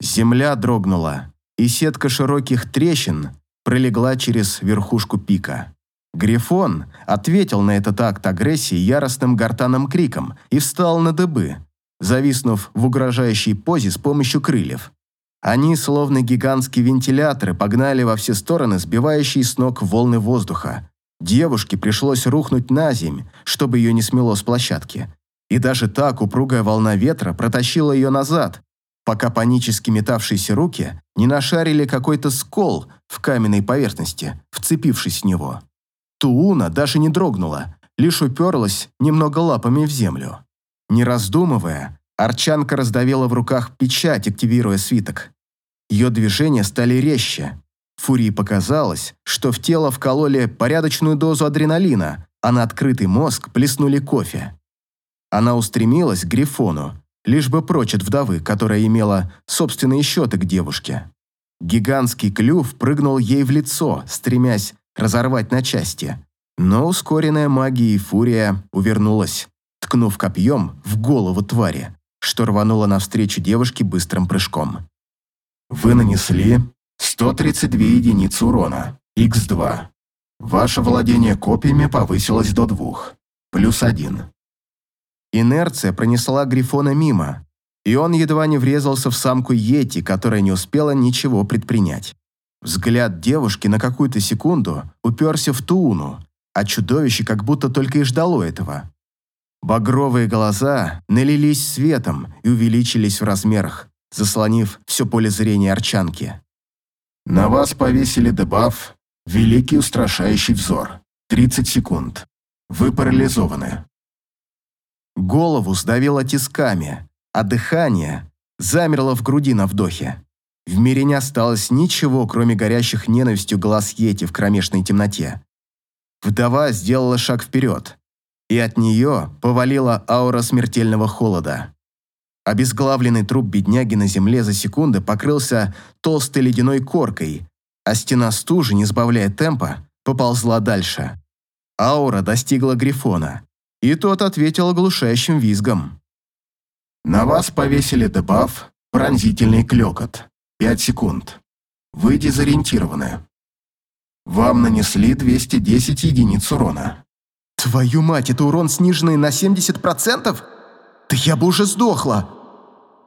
Земля дрогнула, и сетка широких трещин пролегла через верхушку пика. Грифон ответил на этот акт агрессии яростным гортанным криком и встал на дыбы, зависнув в угрожающей позе с помощью крыльев. Они, словно гигантские вентиляторы, погнали во все стороны сбивающие с ног волны воздуха. Девушке пришлось рухнуть на земь, чтобы ее не смело с площадки. И даже так упругая волна ветра протащила ее назад, пока панически метавшиеся руки не нашарили какой-то скол в каменной поверхности, вцепившись в него. Тууна даже не дрогнула, лишь уперлась немного лапами в землю. Не раздумывая, Арчанка раздавила в руках печать, активируя свиток. Ее движения стали резче. Фурии показалось, что в тело вкололи порядочную дозу адреналина, а на открытый мозг плеснули кофе. Она устремилась к Грифону, лишь бы прочь от вдовы, которая имела собственные счеты к девушке. Гигантский клюв прыгнул ей в лицо, стремясь разорвать на части. Но ускоренная магия и фурия увернулась, ткнув копьем в голову твари, что рванула навстречу девушке быстрым прыжком. Вы нанесли 132 единицы урона, х2. Ваше владение копьями повысилось до 2, плюс 1. Инерция пронесла Грифона мимо, и он едва не врезался в самку Йети, которая не успела ничего предпринять. Взгляд девушки на какую-то секунду уперся в Тууну, а чудовище как будто только и ждало этого. Багровые глаза налились светом и увеличились в размерах, заслонив все поле зрения арчанки. На вас повесили дебаф «Великий устрашающий взор». 30 секунд. Вы парализованы. Голову сдавило тисками, а дыхание замерло в груди на вдохе. В мире не осталось ничего, кроме горящих ненавистью глаз Йети в кромешной темноте. Вдова сделала шаг вперед, и от нее повалила аура смертельного холода. Обезглавленный труп бедняги на земле за секунды покрылся толстой ледяной коркой, а стена стужи, не сбавляя темпа, поползла дальше. Аура достигла Грифона, и тот ответил оглушающим визгом. На вас повесили дебаф «Пронзительный клёкот». 5 секунд. Вы дезориентированы. Вам нанесли 210 единиц урона. Твою мать, это урон сниженный на 70%? Да я бы уже сдохла.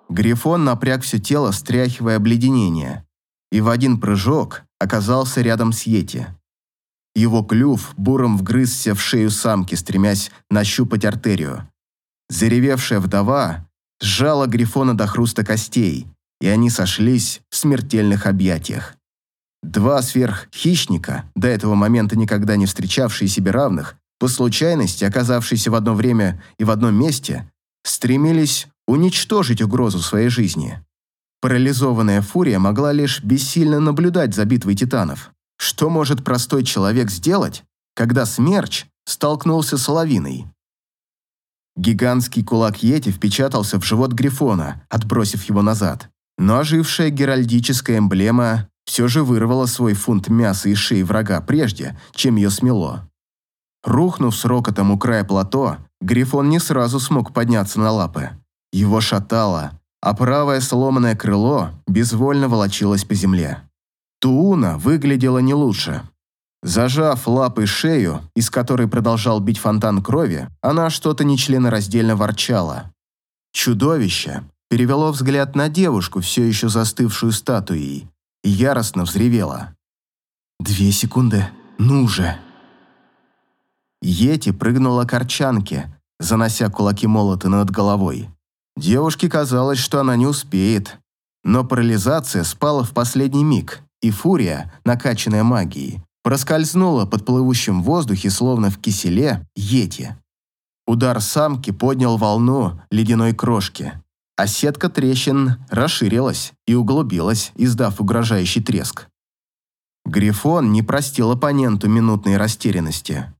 Грифон напряг все тело, стряхивая обледенение, и в один прыжок оказался рядом с Йети. Его клюв буром вгрызся в шею самки, стремясь нащупать артерию. Заревевшая вдова сжала Грифона до хруста костей, и они сошлись в смертельных объятиях. Два сверххищника, до этого момента никогда не встречавшие себе равных, по случайности оказавшиеся в одно время и в одном месте, стремились уничтожить угрозу своей жизни. Парализованная фурия могла лишь бессильно наблюдать за битвой титанов. Что может простой человек сделать, когда смерч столкнулся с лавиной? Гигантский кулак Йети впечатался в живот Грифона, отбросив его назад. Но ожившая геральдическая эмблема все же вырвала свой фунт мяса из шеи врага прежде, чем ее смело. Рухнув с рокотом у края плато, Грифон не сразу смог подняться на лапы. Его шатало, а правое сломанное крыло безвольно волочилось по земле. Тууна выглядела не лучше. Зажав лапой шею, из которой продолжал бить фонтан крови, она что-то нечленораздельно ворчала. Чудовище перевело взгляд на девушку, все еще застывшую статуей, и яростно взревело. «Две секунды, ну же!» Йети прыгнула к арчанке, занося кулаки молота над головой. Девушке казалось, что она не успеет, но парализация спала в последний миг, и фурия, накачанная магией, проскользнула под плывущим воздухе, словно в киселе, йети. Удар самки поднял волну ледяной крошки, а сетка трещин расширилась и углубилась, издав угрожающий треск. Грифон не простил оппоненту минутной растерянности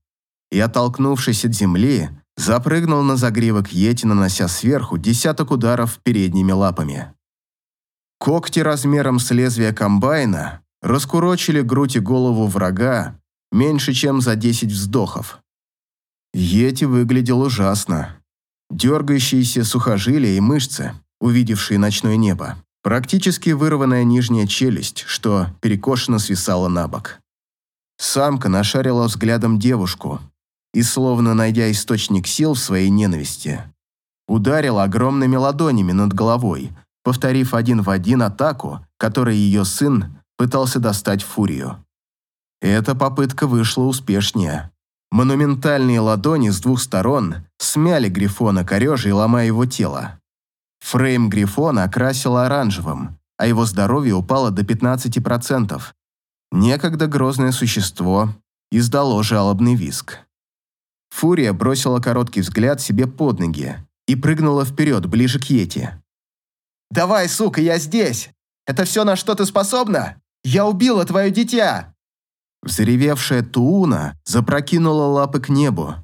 и, оттолкнувшись от земли, запрыгнул на загривок Йети, нанося сверху десяток ударов передними лапами. Когти размером с лезвия комбайна раскурочили грудь и голову врага меньше, чем за 10 вздохов. Йети выглядел ужасно. Дергающиеся сухожилия и мышцы, увидевшие ночное небо. Практически вырванная нижняя челюсть, что перекошенно свисала на бок. Самка нашарила взглядом девушку и, словно найдя источник сил в своей ненависти, ударила огромными ладонями над головой, повторив один в один атаку, которой ее сын пытался достать фурию. Эта попытка вышла успешнее. Монументальные ладони с двух сторон смяли Грифона корежей, ломая его тело. Фрейм Грифона окрасило оранжевым, а его здоровье упало до 15%. Некогда грозное существо издало жалобный визг. Фурия бросила короткий взгляд себе под ноги и прыгнула вперед, ближе к Йети. «Давай, сука, я здесь! Это все, на что ты способна? Я убила твое дитя!» Взревевшая Тууна запрокинула лапы к небу.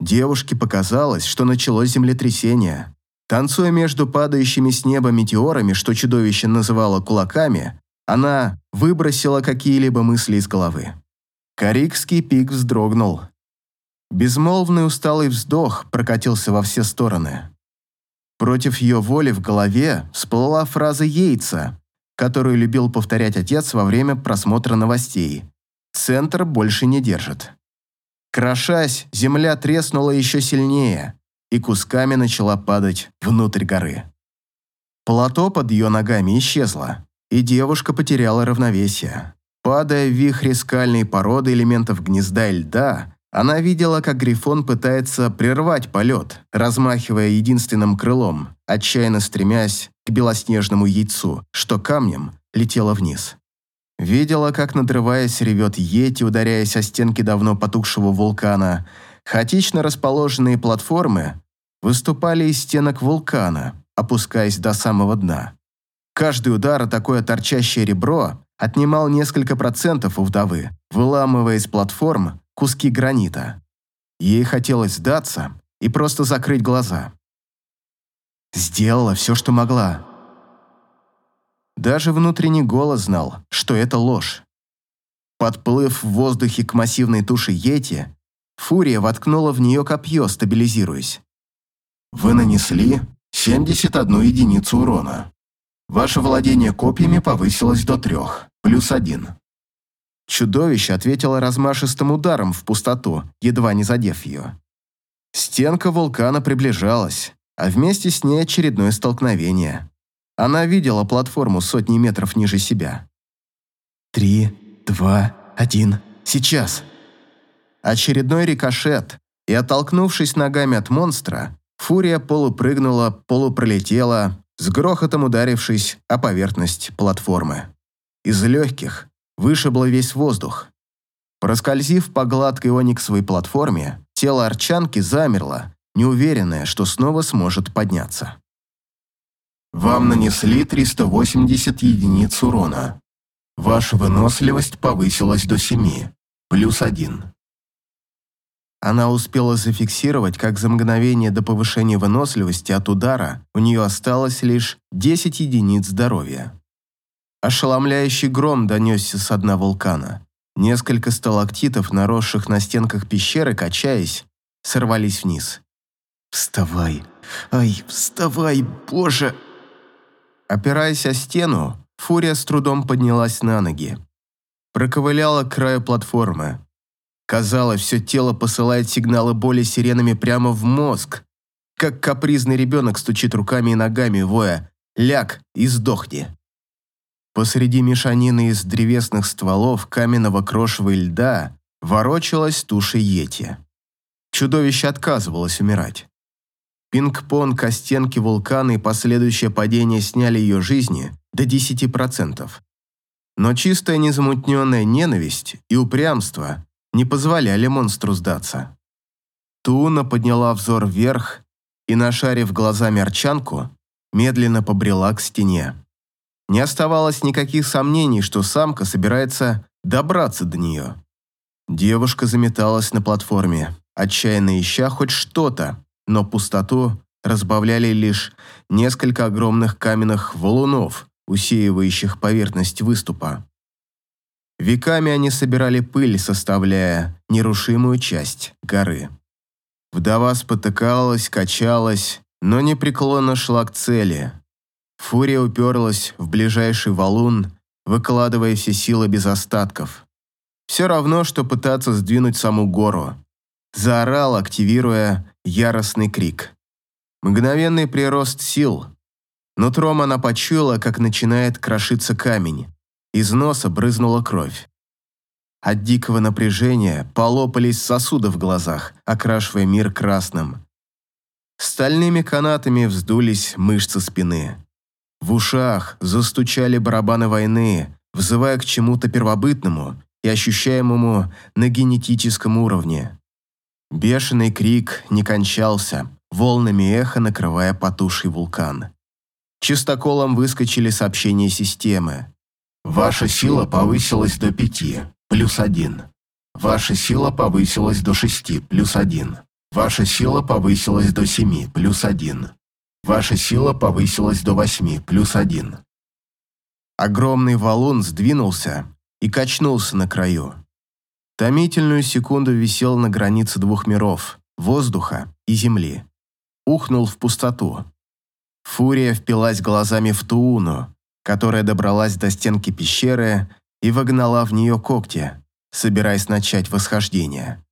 Девушке показалось, что началось землетрясение. Танцуя между падающими с неба метеорами, что чудовище называло кулаками, она выбросила какие-либо мысли из головы. Карикский пик вздрогнул. Безмолвный усталый вздох прокатился во все стороны. Против ее воли в голове всплыла фраза Йейтса, которую любил повторять отец во время просмотра новостей. «Центр больше не держит». Крошась, земля треснула еще сильнее и кусками начала падать внутрь горы. Плато под ее ногами исчезло, и девушка потеряла равновесие. Падая в вихре скальной породы элементов гнезда и льда, она видела, как Грифон пытается прервать полет, размахивая единственным крылом, отчаянно стремясь к белоснежному яйцу, что камнем летело вниз. Видела, как, надрываясь, ревет Йети, ударяясь о стенки давно потухшего вулкана. Хаотично расположенные платформы выступали из стенок вулкана, опускаясь до самого дна. Каждый удар о такое торчащее ребро отнимал несколько процентов у вдовы, выламывая из платформ куски гранита. Ей хотелось сдаться и просто закрыть глаза. Сделала все, что могла. Даже внутренний голос знал, что это ложь. Подплыв в воздухе к массивной туше Йети, Фурия воткнула в нее копье, стабилизируясь. Вы нанесли 71 единицу урона. Ваше владение копьями повысилось до трех, плюс один. Чудовище ответило размашистым ударом в пустоту, едва не задев ее. Стенка вулкана приближалась, а вместе с ней очередное столкновение. Она видела платформу сотни метров ниже себя. «Три, два, один, сейчас!» Очередной рикошет, и, оттолкнувшись ногами от монстра, фурия полупрыгнула, полупролетела, с грохотом ударившись о поверхность платформы. Из легких вышибло весь воздух. Проскользив по гладкой ониксовой платформе, тело арчанки замерло, неуверенное, что снова сможет подняться. Вам нанесли 380 единиц урона. Ваша выносливость повысилась до 7, плюс 1. Она успела зафиксировать, как за мгновение до повышения выносливости от удара у нее осталось лишь 10 единиц здоровья. Ошеломляющий гром донесся с дна вулкана. Несколько сталактитов, наросших на стенках пещеры, качаясь, сорвались вниз. «Вставай! Ай, вставай, боже!» Опираясь о стену, Фурия с трудом поднялась на ноги. Проковыляла к краю платформы. Казалось, все тело посылает сигналы боли сиренами прямо в мозг, как капризный ребенок стучит руками и ногами, воя «Ляг и сдохни». Посреди мешанины из древесных стволов каменного крошева и льда ворочалась туша Йети. Чудовище отказывалось умирать. Пинг-понг о стенки вулкана и последующее падение сняли ее жизни до 10%. Но чистая незамутненная ненависть и упрямство не позволяли монстру сдаться. Туна подняла взор вверх и, нашарив глазами арчанку, медленно побрела к стене. Не оставалось никаких сомнений, что самка собирается добраться до нее. Девушка заметалась на платформе, отчаянно ища хоть что-то, но пустоту разбавляли лишь несколько огромных каменных валунов, усеивающих поверхность выступа. Веками они собирали пыль, составляя нерушимую часть горы. Вдова спотыкалась, качалась, но непреклонно шла к цели. Фурия уперлась в ближайший валун, выкладывая все силы без остатков. Все равно, что пытаться сдвинуть саму гору. Заорал, активируя яростный крик. Мгновенный прирост сил. Нутром она почуяла, как начинает крошиться камень. Из носа брызнула кровь. От дикого напряжения полопались сосуды в глазах, окрашивая мир красным. Стальными канатами вздулись мышцы спины. В ушах застучали барабаны войны, взывая к чему-то первобытному и ощущаемому на генетическом уровне. Бешеный крик не кончался, волнами эхо накрывая потуший вулкан. Чистоколом выскочили сообщения системы. Ваша сила повысилась до пяти, плюс один. Ваша сила повысилась до шести, плюс один. Ваша сила повысилась до семи, плюс один. Ваша сила повысилась до восьми, плюс один. Огромный валун сдвинулся и качнулся на краю. Томительную секунду висел на границе двух миров – воздуха и земли. Ухнул в пустоту. Фурия впилась глазами в Тууну, которая добралась до стенки пещеры и вогнала в нее когти, собираясь начать восхождение.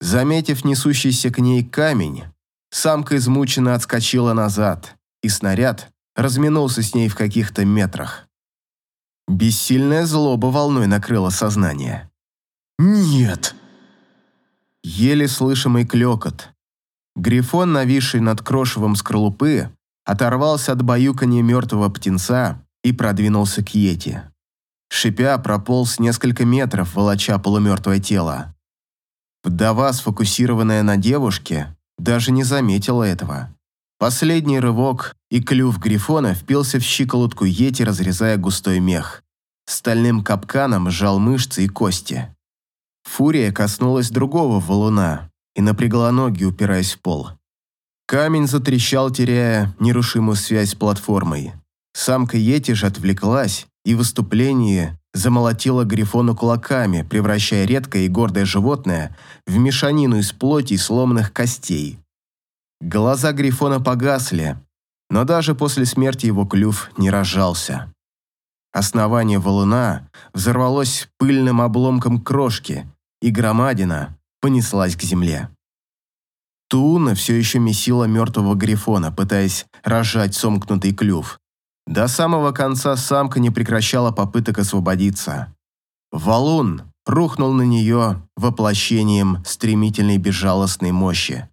Заметив несущийся к ней камень, самка измученно отскочила назад, и снаряд разминулся с ней в каких-то метрах. Бессильная злоба волной накрыла сознание. «Нет!» Еле слышимый клёкот. Грифон, нависший над крошевом скорлупы, оторвался от баюкания мертвого птенца и продвинулся к Йети. Шипя, прополз несколько метров, волоча полумертвое тело. Вдова, сфокусированная на девушке, даже не заметила этого. Последний рывок, и клюв Грифона впился в щиколотку Йети, разрезая густой мех. Стальным капканом сжал мышцы и кости. Фурия коснулась другого валуна и напрягла ноги, упираясь в пол. Камень затрещал, теряя нерушимую связь с платформой. Самка Йети же отвлеклась и в выступлении замолотила Грифону кулаками, превращая редкое и гордое животное в мешанину из плоти и сломанных костей. Глаза Грифона погасли, но даже после смерти его клюв не разжался. Основание валуна взорвалось пыльным обломком крошки, и громадина понеслась к земле. Туна все еще месила мертвого Грифона, пытаясь разжать сомкнутый клюв. До самого конца самка не прекращала попыток освободиться. Валун рухнул на нее воплощением стремительной безжалостной мощи.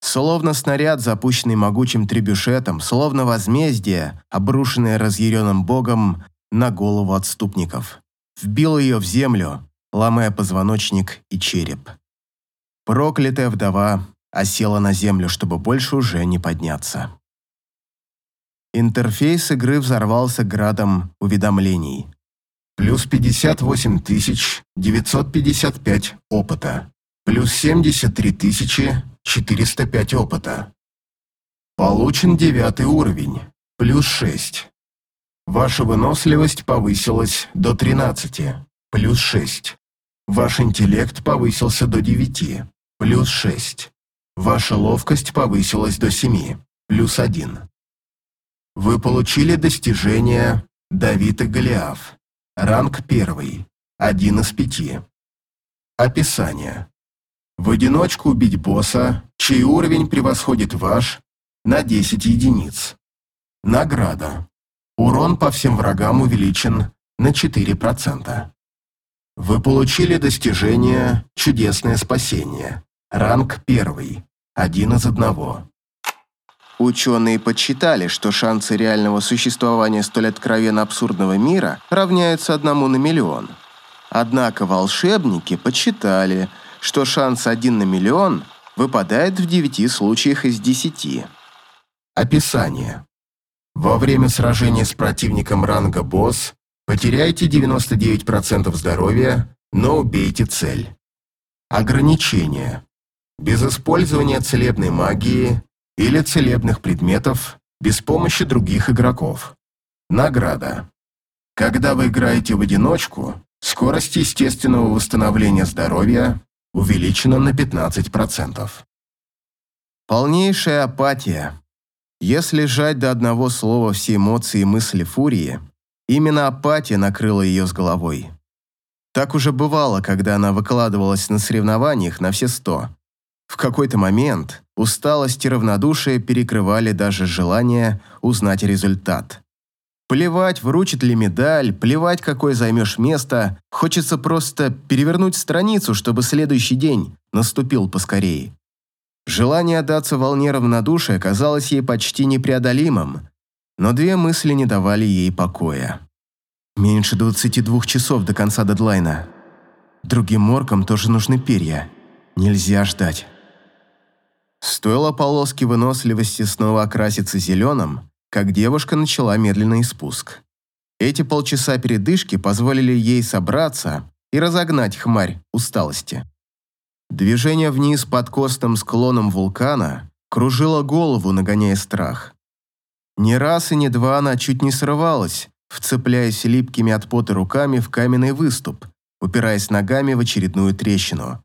Словно снаряд, запущенный могучим требюшетом, словно возмездие, обрушенное разъяренным богом на голову отступников. Вбил ее в землю, ломая позвоночник и череп. Проклятая вдова осела на землю, чтобы больше уже не подняться. Интерфейс игры взорвался градом уведомлений. Плюс 58 955 опыта. Плюс 73 405 опыта. Получен девятый уровень. Плюс 6. Ваша выносливость повысилась до 13. Плюс 6. Ваш интеллект повысился до 9. Плюс 6. Ваша ловкость повысилась до 7. Плюс 1. Вы получили достижение Давид и Голиаф. Ранг 1. Один из пяти. Описание. В одиночку убить босса, чей уровень превосходит ваш, на 10 единиц. Награда. Урон по всем врагам увеличен на 4%. Вы получили достижение «Чудесное спасение». Ранг 1. Один из одного. Ученые подсчитали, что шансы реального существования столь откровенно абсурдного мира равняются одному на миллион. Однако волшебники подсчитали, что шанс один на миллион выпадает в девяти случаях из десяти. Описание. Во время сражения с противником ранга босс потеряйте 99% здоровья, но убейте цель. Ограничение. Без использования целебной магии или целебных предметов без помощи других игроков. Награда. Когда вы играете в одиночку, скорость естественного восстановления здоровья увеличена на 15%. Полнейшая апатия. Если сжать до одного слова все эмоции и мысли Фурии, именно апатия накрыла ее с головой. Так уже бывало, когда она выкладывалась на соревнованиях на все сто. В какой-то момент усталость и равнодушие перекрывали даже желание узнать результат. Плевать, вручит ли медаль, плевать, какое займешь место, хочется просто перевернуть страницу, чтобы следующий день наступил поскорее. Желание отдаться волне равнодушия казалось ей почти непреодолимым, но две мысли не давали ей покоя. Меньше 22 часов до конца дедлайна. Другим моркам тоже нужны перья. Нельзя ждать. Стоило полоски выносливости снова окраситься зеленым, как девушка начала медленный спуск. Эти полчаса передышки позволили ей собраться и разогнать хмарь усталости. Движение вниз под костным склоном вулкана кружило голову, нагоняя страх. Ни раз и ни два она чуть не срывалась, вцепляясь липкими от пота руками в каменный выступ, упираясь ногами в очередную трещину.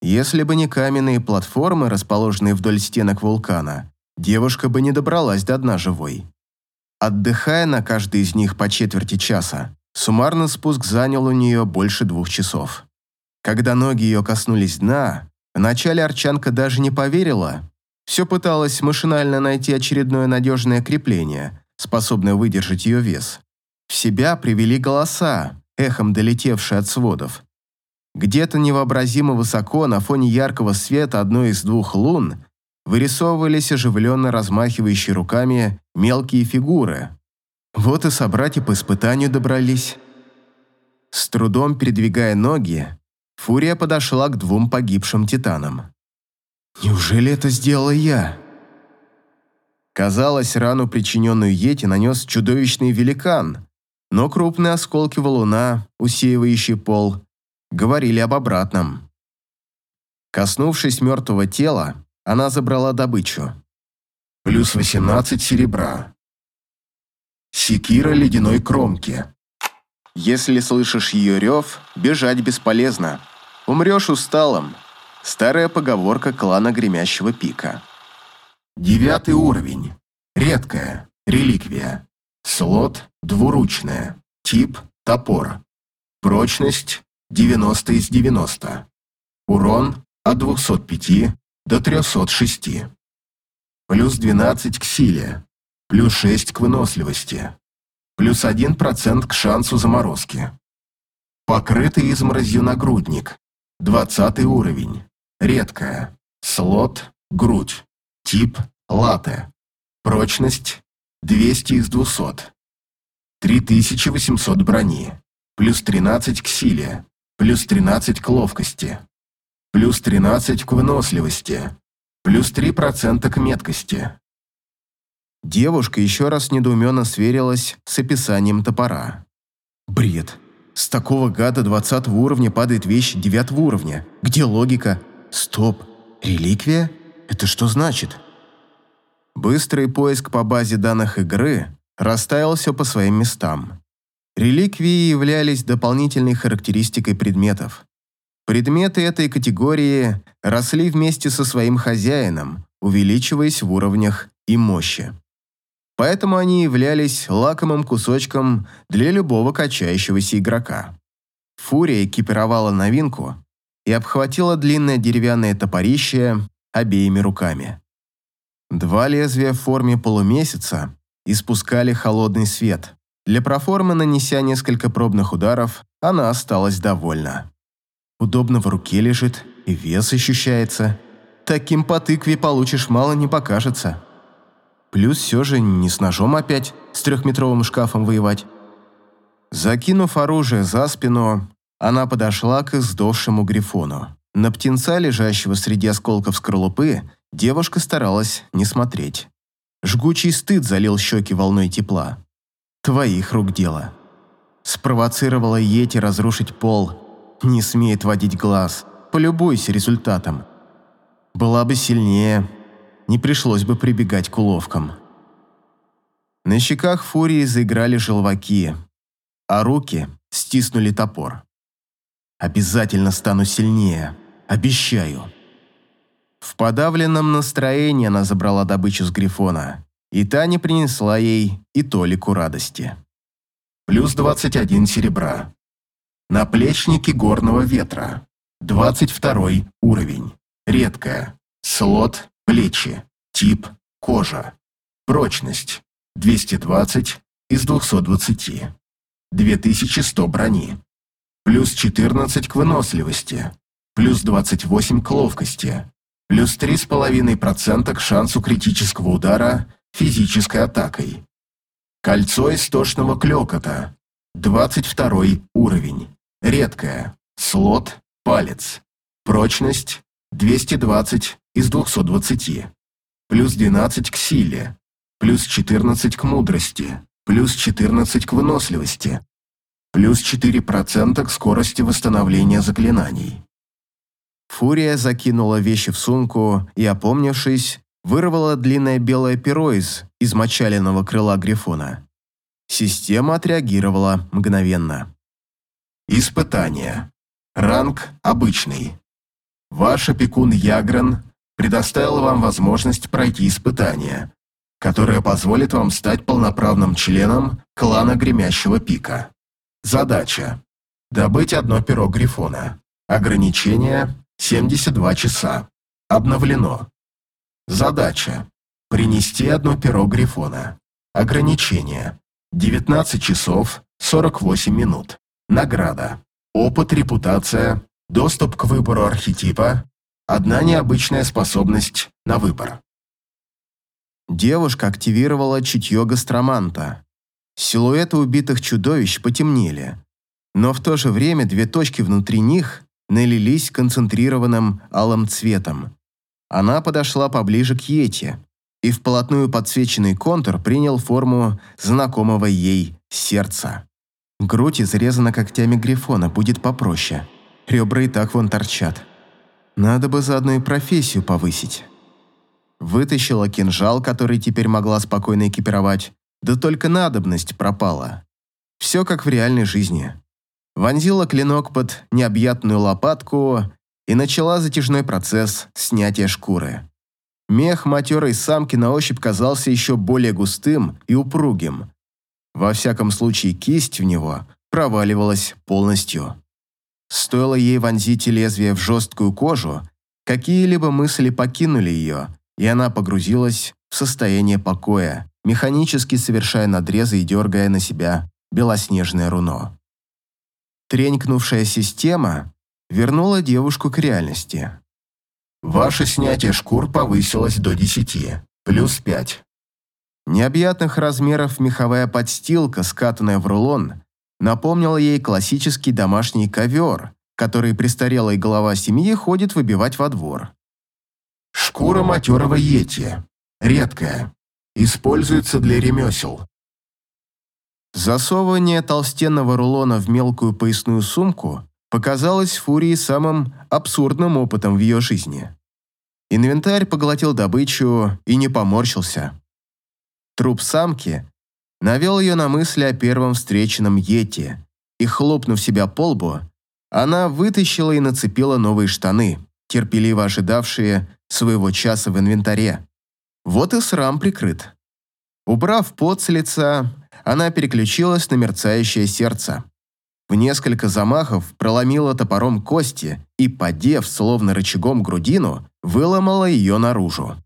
Если бы не каменные платформы, расположенные вдоль стенок вулкана, девушка бы не добралась до дна живой. Отдыхая на каждой из них по четверти часа, суммарно спуск занял у нее больше двух часов. Когда ноги ее коснулись дна, вначале Арчанка даже не поверила. Все пыталась машинально найти очередное надежное крепление, способное выдержать ее вес. В себя привели голоса, эхом долетевшие от сводов. Где-то невообразимо высоко, на фоне яркого света одной из двух лун, вырисовывались оживленно размахивающие руками мелкие фигуры. Вот и собратья по испытанию добрались. С трудом передвигая ноги, Фурия подошла к двум погибшим титанам. «Неужели это сделала я?» Казалось, рану, причиненную Йети, нанес чудовищный великан, но крупные осколки валуна, усеивающие пол, говорили об обратном. Коснувшись мертвого тела, она забрала добычу. Плюс 18 серебра. Секира ледяной кромки. Если слышишь ее рев, бежать бесполезно. Умрешь усталым. Старая поговорка клана Гремящего Пика. Девятый уровень. Редкая. Реликвия. Слот двуручная. Тип топор. Прочность 90 из 90. Урон от 205 до 306. Плюс 12 к силе. Плюс 6 к выносливости. Плюс 1% к шансу заморозки. Покрытый изморозью нагрудник. 20 уровень. Редкая. Слот грудь. Тип латте. Прочность 200 из 200. 3800 брони. Плюс 13 к силе. Плюс 13 к ловкости. Плюс 13 к выносливости. Плюс 3% к меткости. Девушка еще раз недоуменно сверилась с описанием топора. Бред. С такого гада 20 уровня падает вещь 9 уровня. Где логика? Стоп. Реликвия? Это что значит? Быстрый поиск по базе данных игры расставил все по своим местам. Реликвии являлись дополнительной характеристикой предметов. Предметы этой категории росли вместе со своим хозяином, увеличиваясь в уровнях и мощи. Поэтому они являлись лакомым кусочком для любого качающегося игрока. Фурия экипировала новинку и обхватила длинное деревянное топорище обеими руками. Два лезвия в форме полумесяца испускали холодный свет. Для проформы, нанеся несколько пробных ударов, она осталась довольна. Удобно в руке лежит, и вес ощущается. Таким по тыкве получишь мало не покажется. Плюс все же не с ножом опять с трехметровым шкафом воевать. Закинув оружие за спину, она подошла к издохшему грифону. На птенца, лежащего среди осколков скорлупы, Девушка старалась не смотреть. Жгучий стыд залил щеки волной тепла. Твоих рук дело. Спровоцировала Йети разрушить пол. Не смеет водить глаз. Полюбуйся результатом. Была бы сильнее, не пришлось бы прибегать к уловкам. На щеках Фурии заиграли желваки, а руки стиснули топор. «Обязательно стану сильнее, обещаю». В подавленном настроении она забрала добычу с Грифона, и не принесла ей и толику радости. Плюс 21 серебра. Наплечники горного ветра. 22 уровень. Редкая. Слот плечи. Тип кожа. Прочность 220 из 220. 2100 брони. Плюс 14 к выносливости. Плюс 28 к ловкости плюс 3,5% к шансу критического удара физической атакой. Кольцо истошного клёкота, 22 уровень, редкое, слот, палец, прочность 220 из 220, плюс 12 к силе, плюс 14 к мудрости, плюс 14 к выносливости, плюс 4% к скорости восстановления заклинаний. Фурия закинула вещи в сумку и, опомнившись, вырвала длинное белое перо из измочаленного крыла Грифона. Система отреагировала мгновенно. Испытание. Ранг обычный. Ваш опекун Ягран предоставил вам возможность пройти испытание, которое позволит вам стать полноправным членом клана Гремящего Пика. Задача. Добыть одно перо Грифона. Ограничение 72 часа. Обновлено. Задача. Принести одно перо Грифона. Ограничение. 19 часов 48 минут. Награда. Опыт, репутация, доступ к выбору архетипа, одна необычная способность на выбор. Девушка активировала чутье гастроманта. Силуэты убитых чудовищ потемнели, но в то же время две точки внутри них налились концентрированным алым цветом. Она подошла поближе к Йети, и вплотную подсвеченный контур принял форму знакомого ей сердца. Грудь изрезана когтями грифона, будет попроще. Ребра и так вон торчат. Надо бы заодно и профессию повысить. Вытащила кинжал, который теперь могла спокойно экипировать, да только надобность пропала. Все как в реальной жизни вонзила клинок под необъятную лопатку и начала затяжной процесс снятия шкуры. Мех матерой самки на ощупь казался еще более густым и упругим. Во всяком случае, кисть в него проваливалась полностью. Стоило ей вонзить лезвие в жесткую кожу, какие-либо мысли покинули ее, и она погрузилась в состояние покоя, механически совершая надрезы и дергая на себя белоснежное руно. Тренькнувшая система вернула девушку к реальности. Ваше снятие шкур повысилось до 10, плюс 5. Необъятных размеров меховая подстилка, скатанная в рулон, напомнила ей классический домашний ковер, который престарелая голова семьи ходит выбивать во двор. Шкура матерого йети. Редкая. Используется для ремесел. Засовывание толстенного рулона в мелкую поясную сумку показалось Фурии самым абсурдным опытом в ее жизни. Инвентарь поглотил добычу и не поморщился. Труп самки навел ее на мысли о первом встреченном Йети, и, хлопнув себя по лбу, она вытащила и нацепила новые штаны, терпеливо ожидавшие своего часа в инвентаре. Вот и срам прикрыт. Убрав пот с лица, она переключилась на мерцающее сердце. В несколько замахов проломила топором кости и, подев словно рычагом грудину, выломала ее наружу.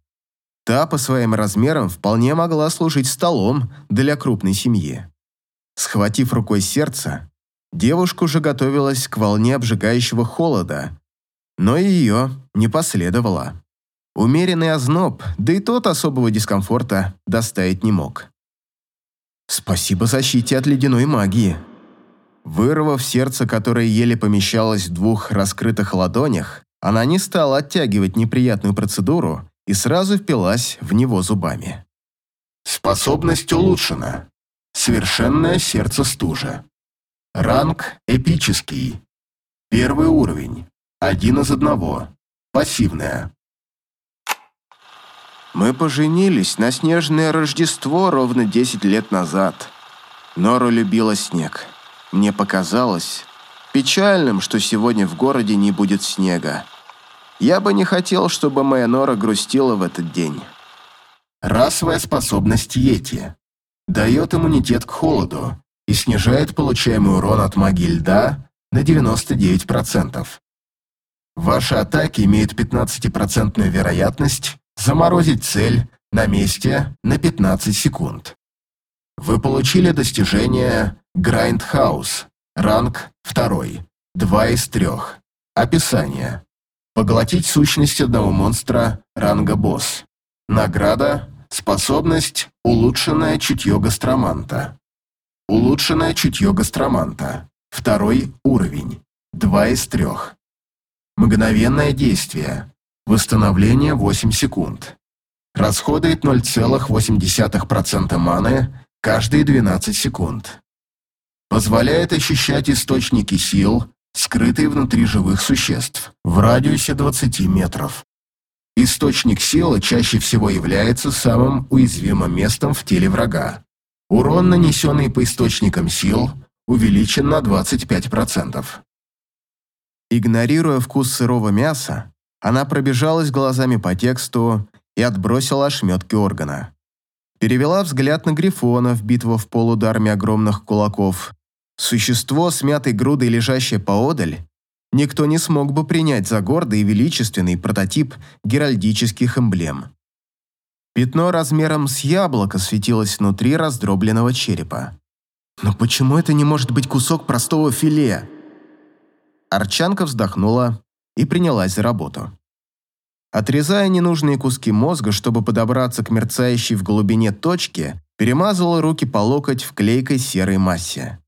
Та по своим размерам вполне могла служить столом для крупной семьи. Схватив рукой сердце, девушка уже готовилась к волне обжигающего холода, но ее не последовало. Умеренный озноб, да и тот особого дискомфорта доставить не мог. Спасибо защите от ледяной магии. Вырвав сердце, которое еле помещалось в двух раскрытых ладонях, она не стала оттягивать неприятную процедуру и сразу впилась в него зубами. Способность улучшена. Совершенное сердце стужа. Ранг эпический. Первый уровень. Один из одного. Пассивная. Мы поженились на снежное Рождество ровно 10 лет назад. Нора любила снег. Мне показалось печальным, что сегодня в городе не будет снега. Я бы не хотел, чтобы моя Нора грустила в этот день. Расовая способность Йети. Дает иммунитет к холоду и снижает получаемый урон от магии льда на 99%. Ваши атаки имеют 15% вероятность Заморозить цель на месте на 15 секунд. Вы получили достижение Grindhouse, ранг 2, 2 из 3. Описание. Поглотить сущность одного монстра ранга босс. Награда – способность улучшенное чутье гастроманта. Улучшенное чутье гастроманта. Второй уровень. Два из трех. Мгновенное действие. Восстановление 8 секунд. Расходует 0,8% маны каждые 12 секунд. Позволяет ощущать источники сил, скрытые внутри живых существ, в радиусе 20 метров. Источник силы чаще всего является самым уязвимым местом в теле врага. Урон, нанесенный по источникам сил, увеличен на 25%. Игнорируя вкус сырого мяса, она пробежалась глазами по тексту и отбросила ошметки органа. Перевела взгляд на Грифона, вбитого в пол ударами огромных кулаков. Существо с грудой, лежащее поодаль, никто не смог бы принять за гордый и величественный прототип геральдических эмблем. Пятно размером с яблоко светилось внутри раздробленного черепа. Но почему это не может быть кусок простого филе? Арчанка вздохнула и принялась за работу. Отрезая ненужные куски мозга, чтобы подобраться к мерцающей в глубине точке, перемазывала руки по локоть в клейкой серой массе.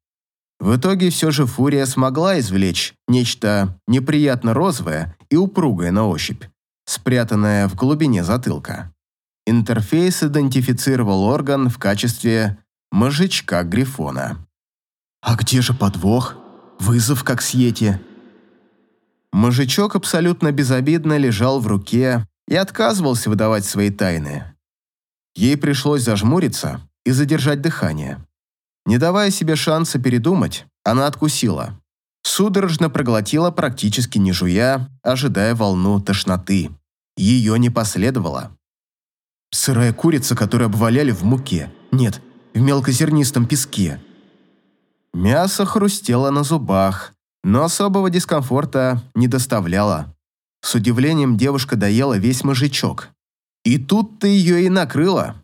В итоге все же Фурия смогла извлечь нечто неприятно розовое и упругое на ощупь, спрятанное в глубине затылка. Интерфейс идентифицировал орган в качестве мозжечка Грифона. «А где же подвох? Вызов как с Йети?» Мужичок абсолютно безобидно лежал в руке и отказывался выдавать свои тайны. Ей пришлось зажмуриться и задержать дыхание. Не давая себе шанса передумать, она откусила. Судорожно проглотила, практически не жуя, ожидая волну тошноты. Ее не последовало. Сырая курица, которую обваляли в муке. Нет, в мелкозернистом песке. Мясо хрустело на зубах, но особого дискомфорта не доставляло. С удивлением девушка доела весь мозжечок. И тут-то ее и накрыло.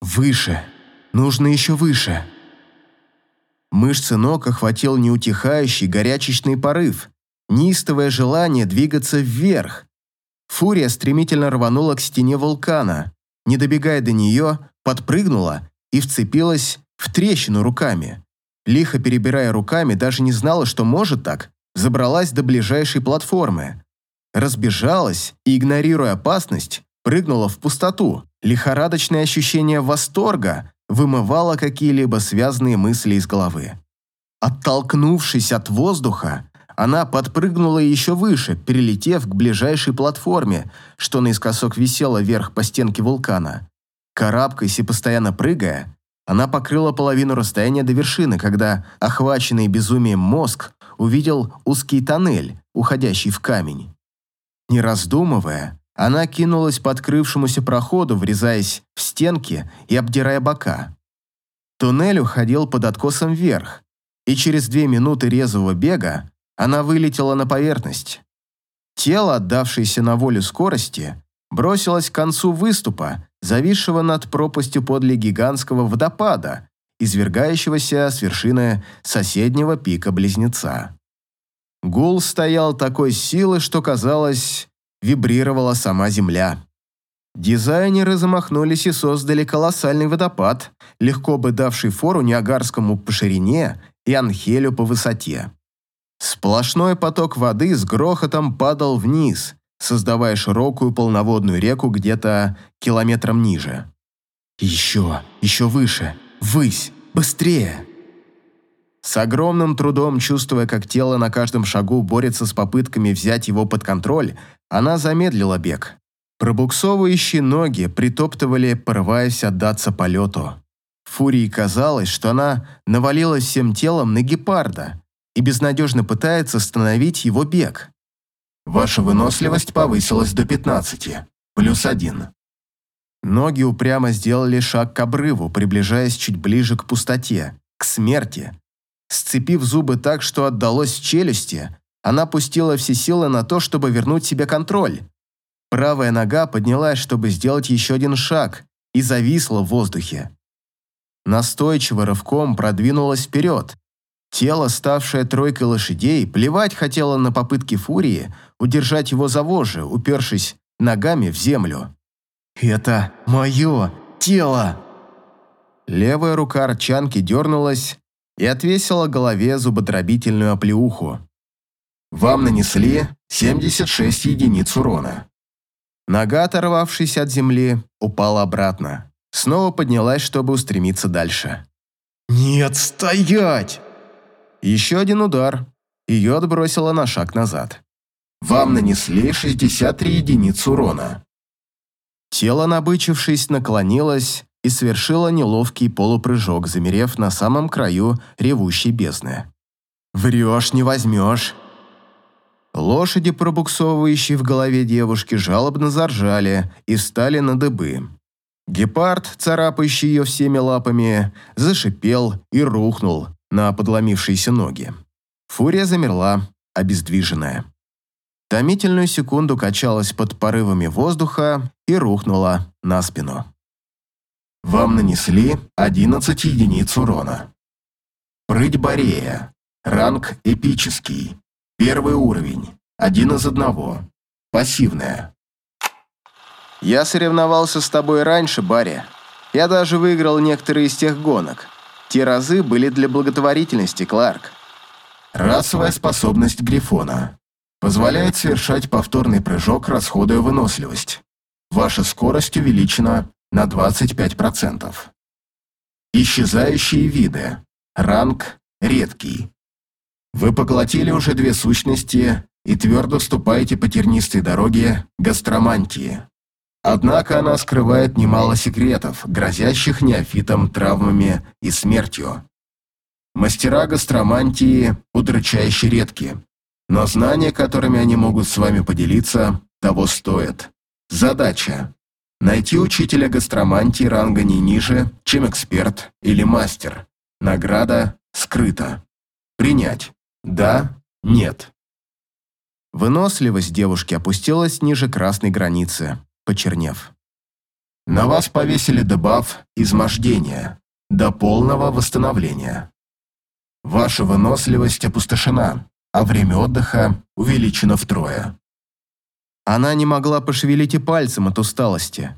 Выше. Нужно еще выше. Мышцы ног охватил неутихающий горячечный порыв, неистовое желание двигаться вверх. Фурия стремительно рванула к стене вулкана, не добегая до нее, подпрыгнула и вцепилась в трещину руками лихо перебирая руками, даже не знала, что может так, забралась до ближайшей платформы. Разбежалась и, игнорируя опасность, прыгнула в пустоту. Лихорадочное ощущение восторга вымывало какие-либо связанные мысли из головы. Оттолкнувшись от воздуха, она подпрыгнула еще выше, перелетев к ближайшей платформе, что наискосок висела вверх по стенке вулкана. Карабкаясь и постоянно прыгая, она покрыла половину расстояния до вершины, когда охваченный безумием мозг увидел узкий тоннель, уходящий в камень. Не раздумывая, она кинулась по открывшемуся проходу, врезаясь в стенки и обдирая бока. Туннель уходил под откосом вверх, и через две минуты резвого бега она вылетела на поверхность. Тело, отдавшееся на волю скорости, бросилось к концу выступа, зависшего над пропастью подле гигантского водопада, извергающегося с вершины соседнего пика-близнеца. Гул стоял такой силы, что, казалось, вибрировала сама земля. Дизайнеры замахнулись и создали колоссальный водопад, легко бы давший фору Ниагарскому по ширине и Анхелю по высоте. Сплошной поток воды с грохотом падал вниз, создавая широкую полноводную реку где-то километром ниже. Еще, еще выше, ввысь, быстрее. С огромным трудом, чувствуя, как тело на каждом шагу борется с попытками взять его под контроль, она замедлила бег. Пробуксовывающие ноги притоптывали, порываясь отдаться полету. Фурии казалось, что она навалилась всем телом на гепарда и безнадежно пытается остановить его бег. Ваша выносливость повысилась до 15, плюс 1. Ноги упрямо сделали шаг к обрыву, приближаясь чуть ближе к пустоте, к смерти. Сцепив зубы так, что отдалось в челюсти, она пустила все силы на то, чтобы вернуть себе контроль. Правая нога поднялась, чтобы сделать еще один шаг, и зависла в воздухе. Настойчиво рывком продвинулась вперед. Тело, ставшее тройкой лошадей, плевать хотело на попытки фурии удержать его за вожжи, упершись ногами в землю. «Это мое тело!» Левая рука Арчанки дернулась и отвесила голове зубодробительную оплеуху. Вам нанесли 76 единиц урона. Нога, оторвавшись от земли, упала обратно. Снова поднялась, чтобы устремиться дальше. «Нет, стоять!» Еще один удар. Ее отбросило на шаг назад. Вам нанесли 63 единицы урона. Тело, набычившись, наклонилось и совершило неловкий полупрыжок, замерев на самом краю ревущей бездны. «Врешь, не возьмешь!» Лошади, пробуксовывающие в голове девушки, жалобно заржали и встали на дыбы. Гепард, царапающий ее всеми лапами, зашипел и рухнул на подломившиеся ноги. Фурия замерла, обездвиженная. Томительную секунду качалась под порывами воздуха и рухнула на спину. Вам нанесли 11 единиц урона. Прыть Борея. Ранг эпический. Первый уровень. Один из одного. Пассивная. Я соревновался с тобой раньше, Барри. Я даже выиграл некоторые из тех гонок. Те разы были для благотворительности, Кларк. Расовая способность Грифона. Позволяет совершать повторный прыжок, расходуя выносливость. Ваша скорость увеличена на 25%. Исчезающие виды. Ранг редкий. Вы поглотили уже две сущности и твердо ступаете по тернистой дороге гастромантии. Однако она скрывает немало секретов, грозящих неофитам травмами и смертью. Мастера гастромантии удручающе редки, но знания, которыми они могут с вами поделиться, того стоят. Задача – найти учителя гастромантии ранга не ниже, чем эксперт или мастер. Награда скрыта. Принять. Да, нет. Выносливость девушки опустилась ниже красной границы, почернев. На вас повесили дебаф измождения до полного восстановления. Ваша выносливость опустошена, а время отдыха увеличено втрое. Она не могла пошевелить и пальцем от усталости.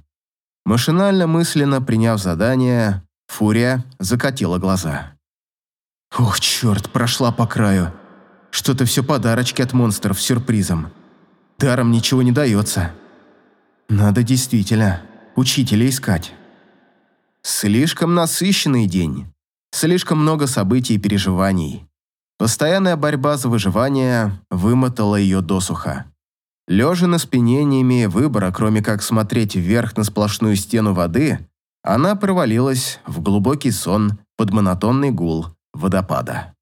Машинально мысленно приняв задание, Фурия закатила глаза. Ох, черт, прошла по краю. Что-то все подарочки от монстров с сюрпризом. Даром ничего не дается. Надо действительно учителя искать. Слишком насыщенный день. Слишком много событий и переживаний. Постоянная борьба за выживание вымотала ее досуха. Лежа на спине, не имея выбора, кроме как смотреть вверх на сплошную стену воды, она провалилась в глубокий сон под монотонный гул водопада.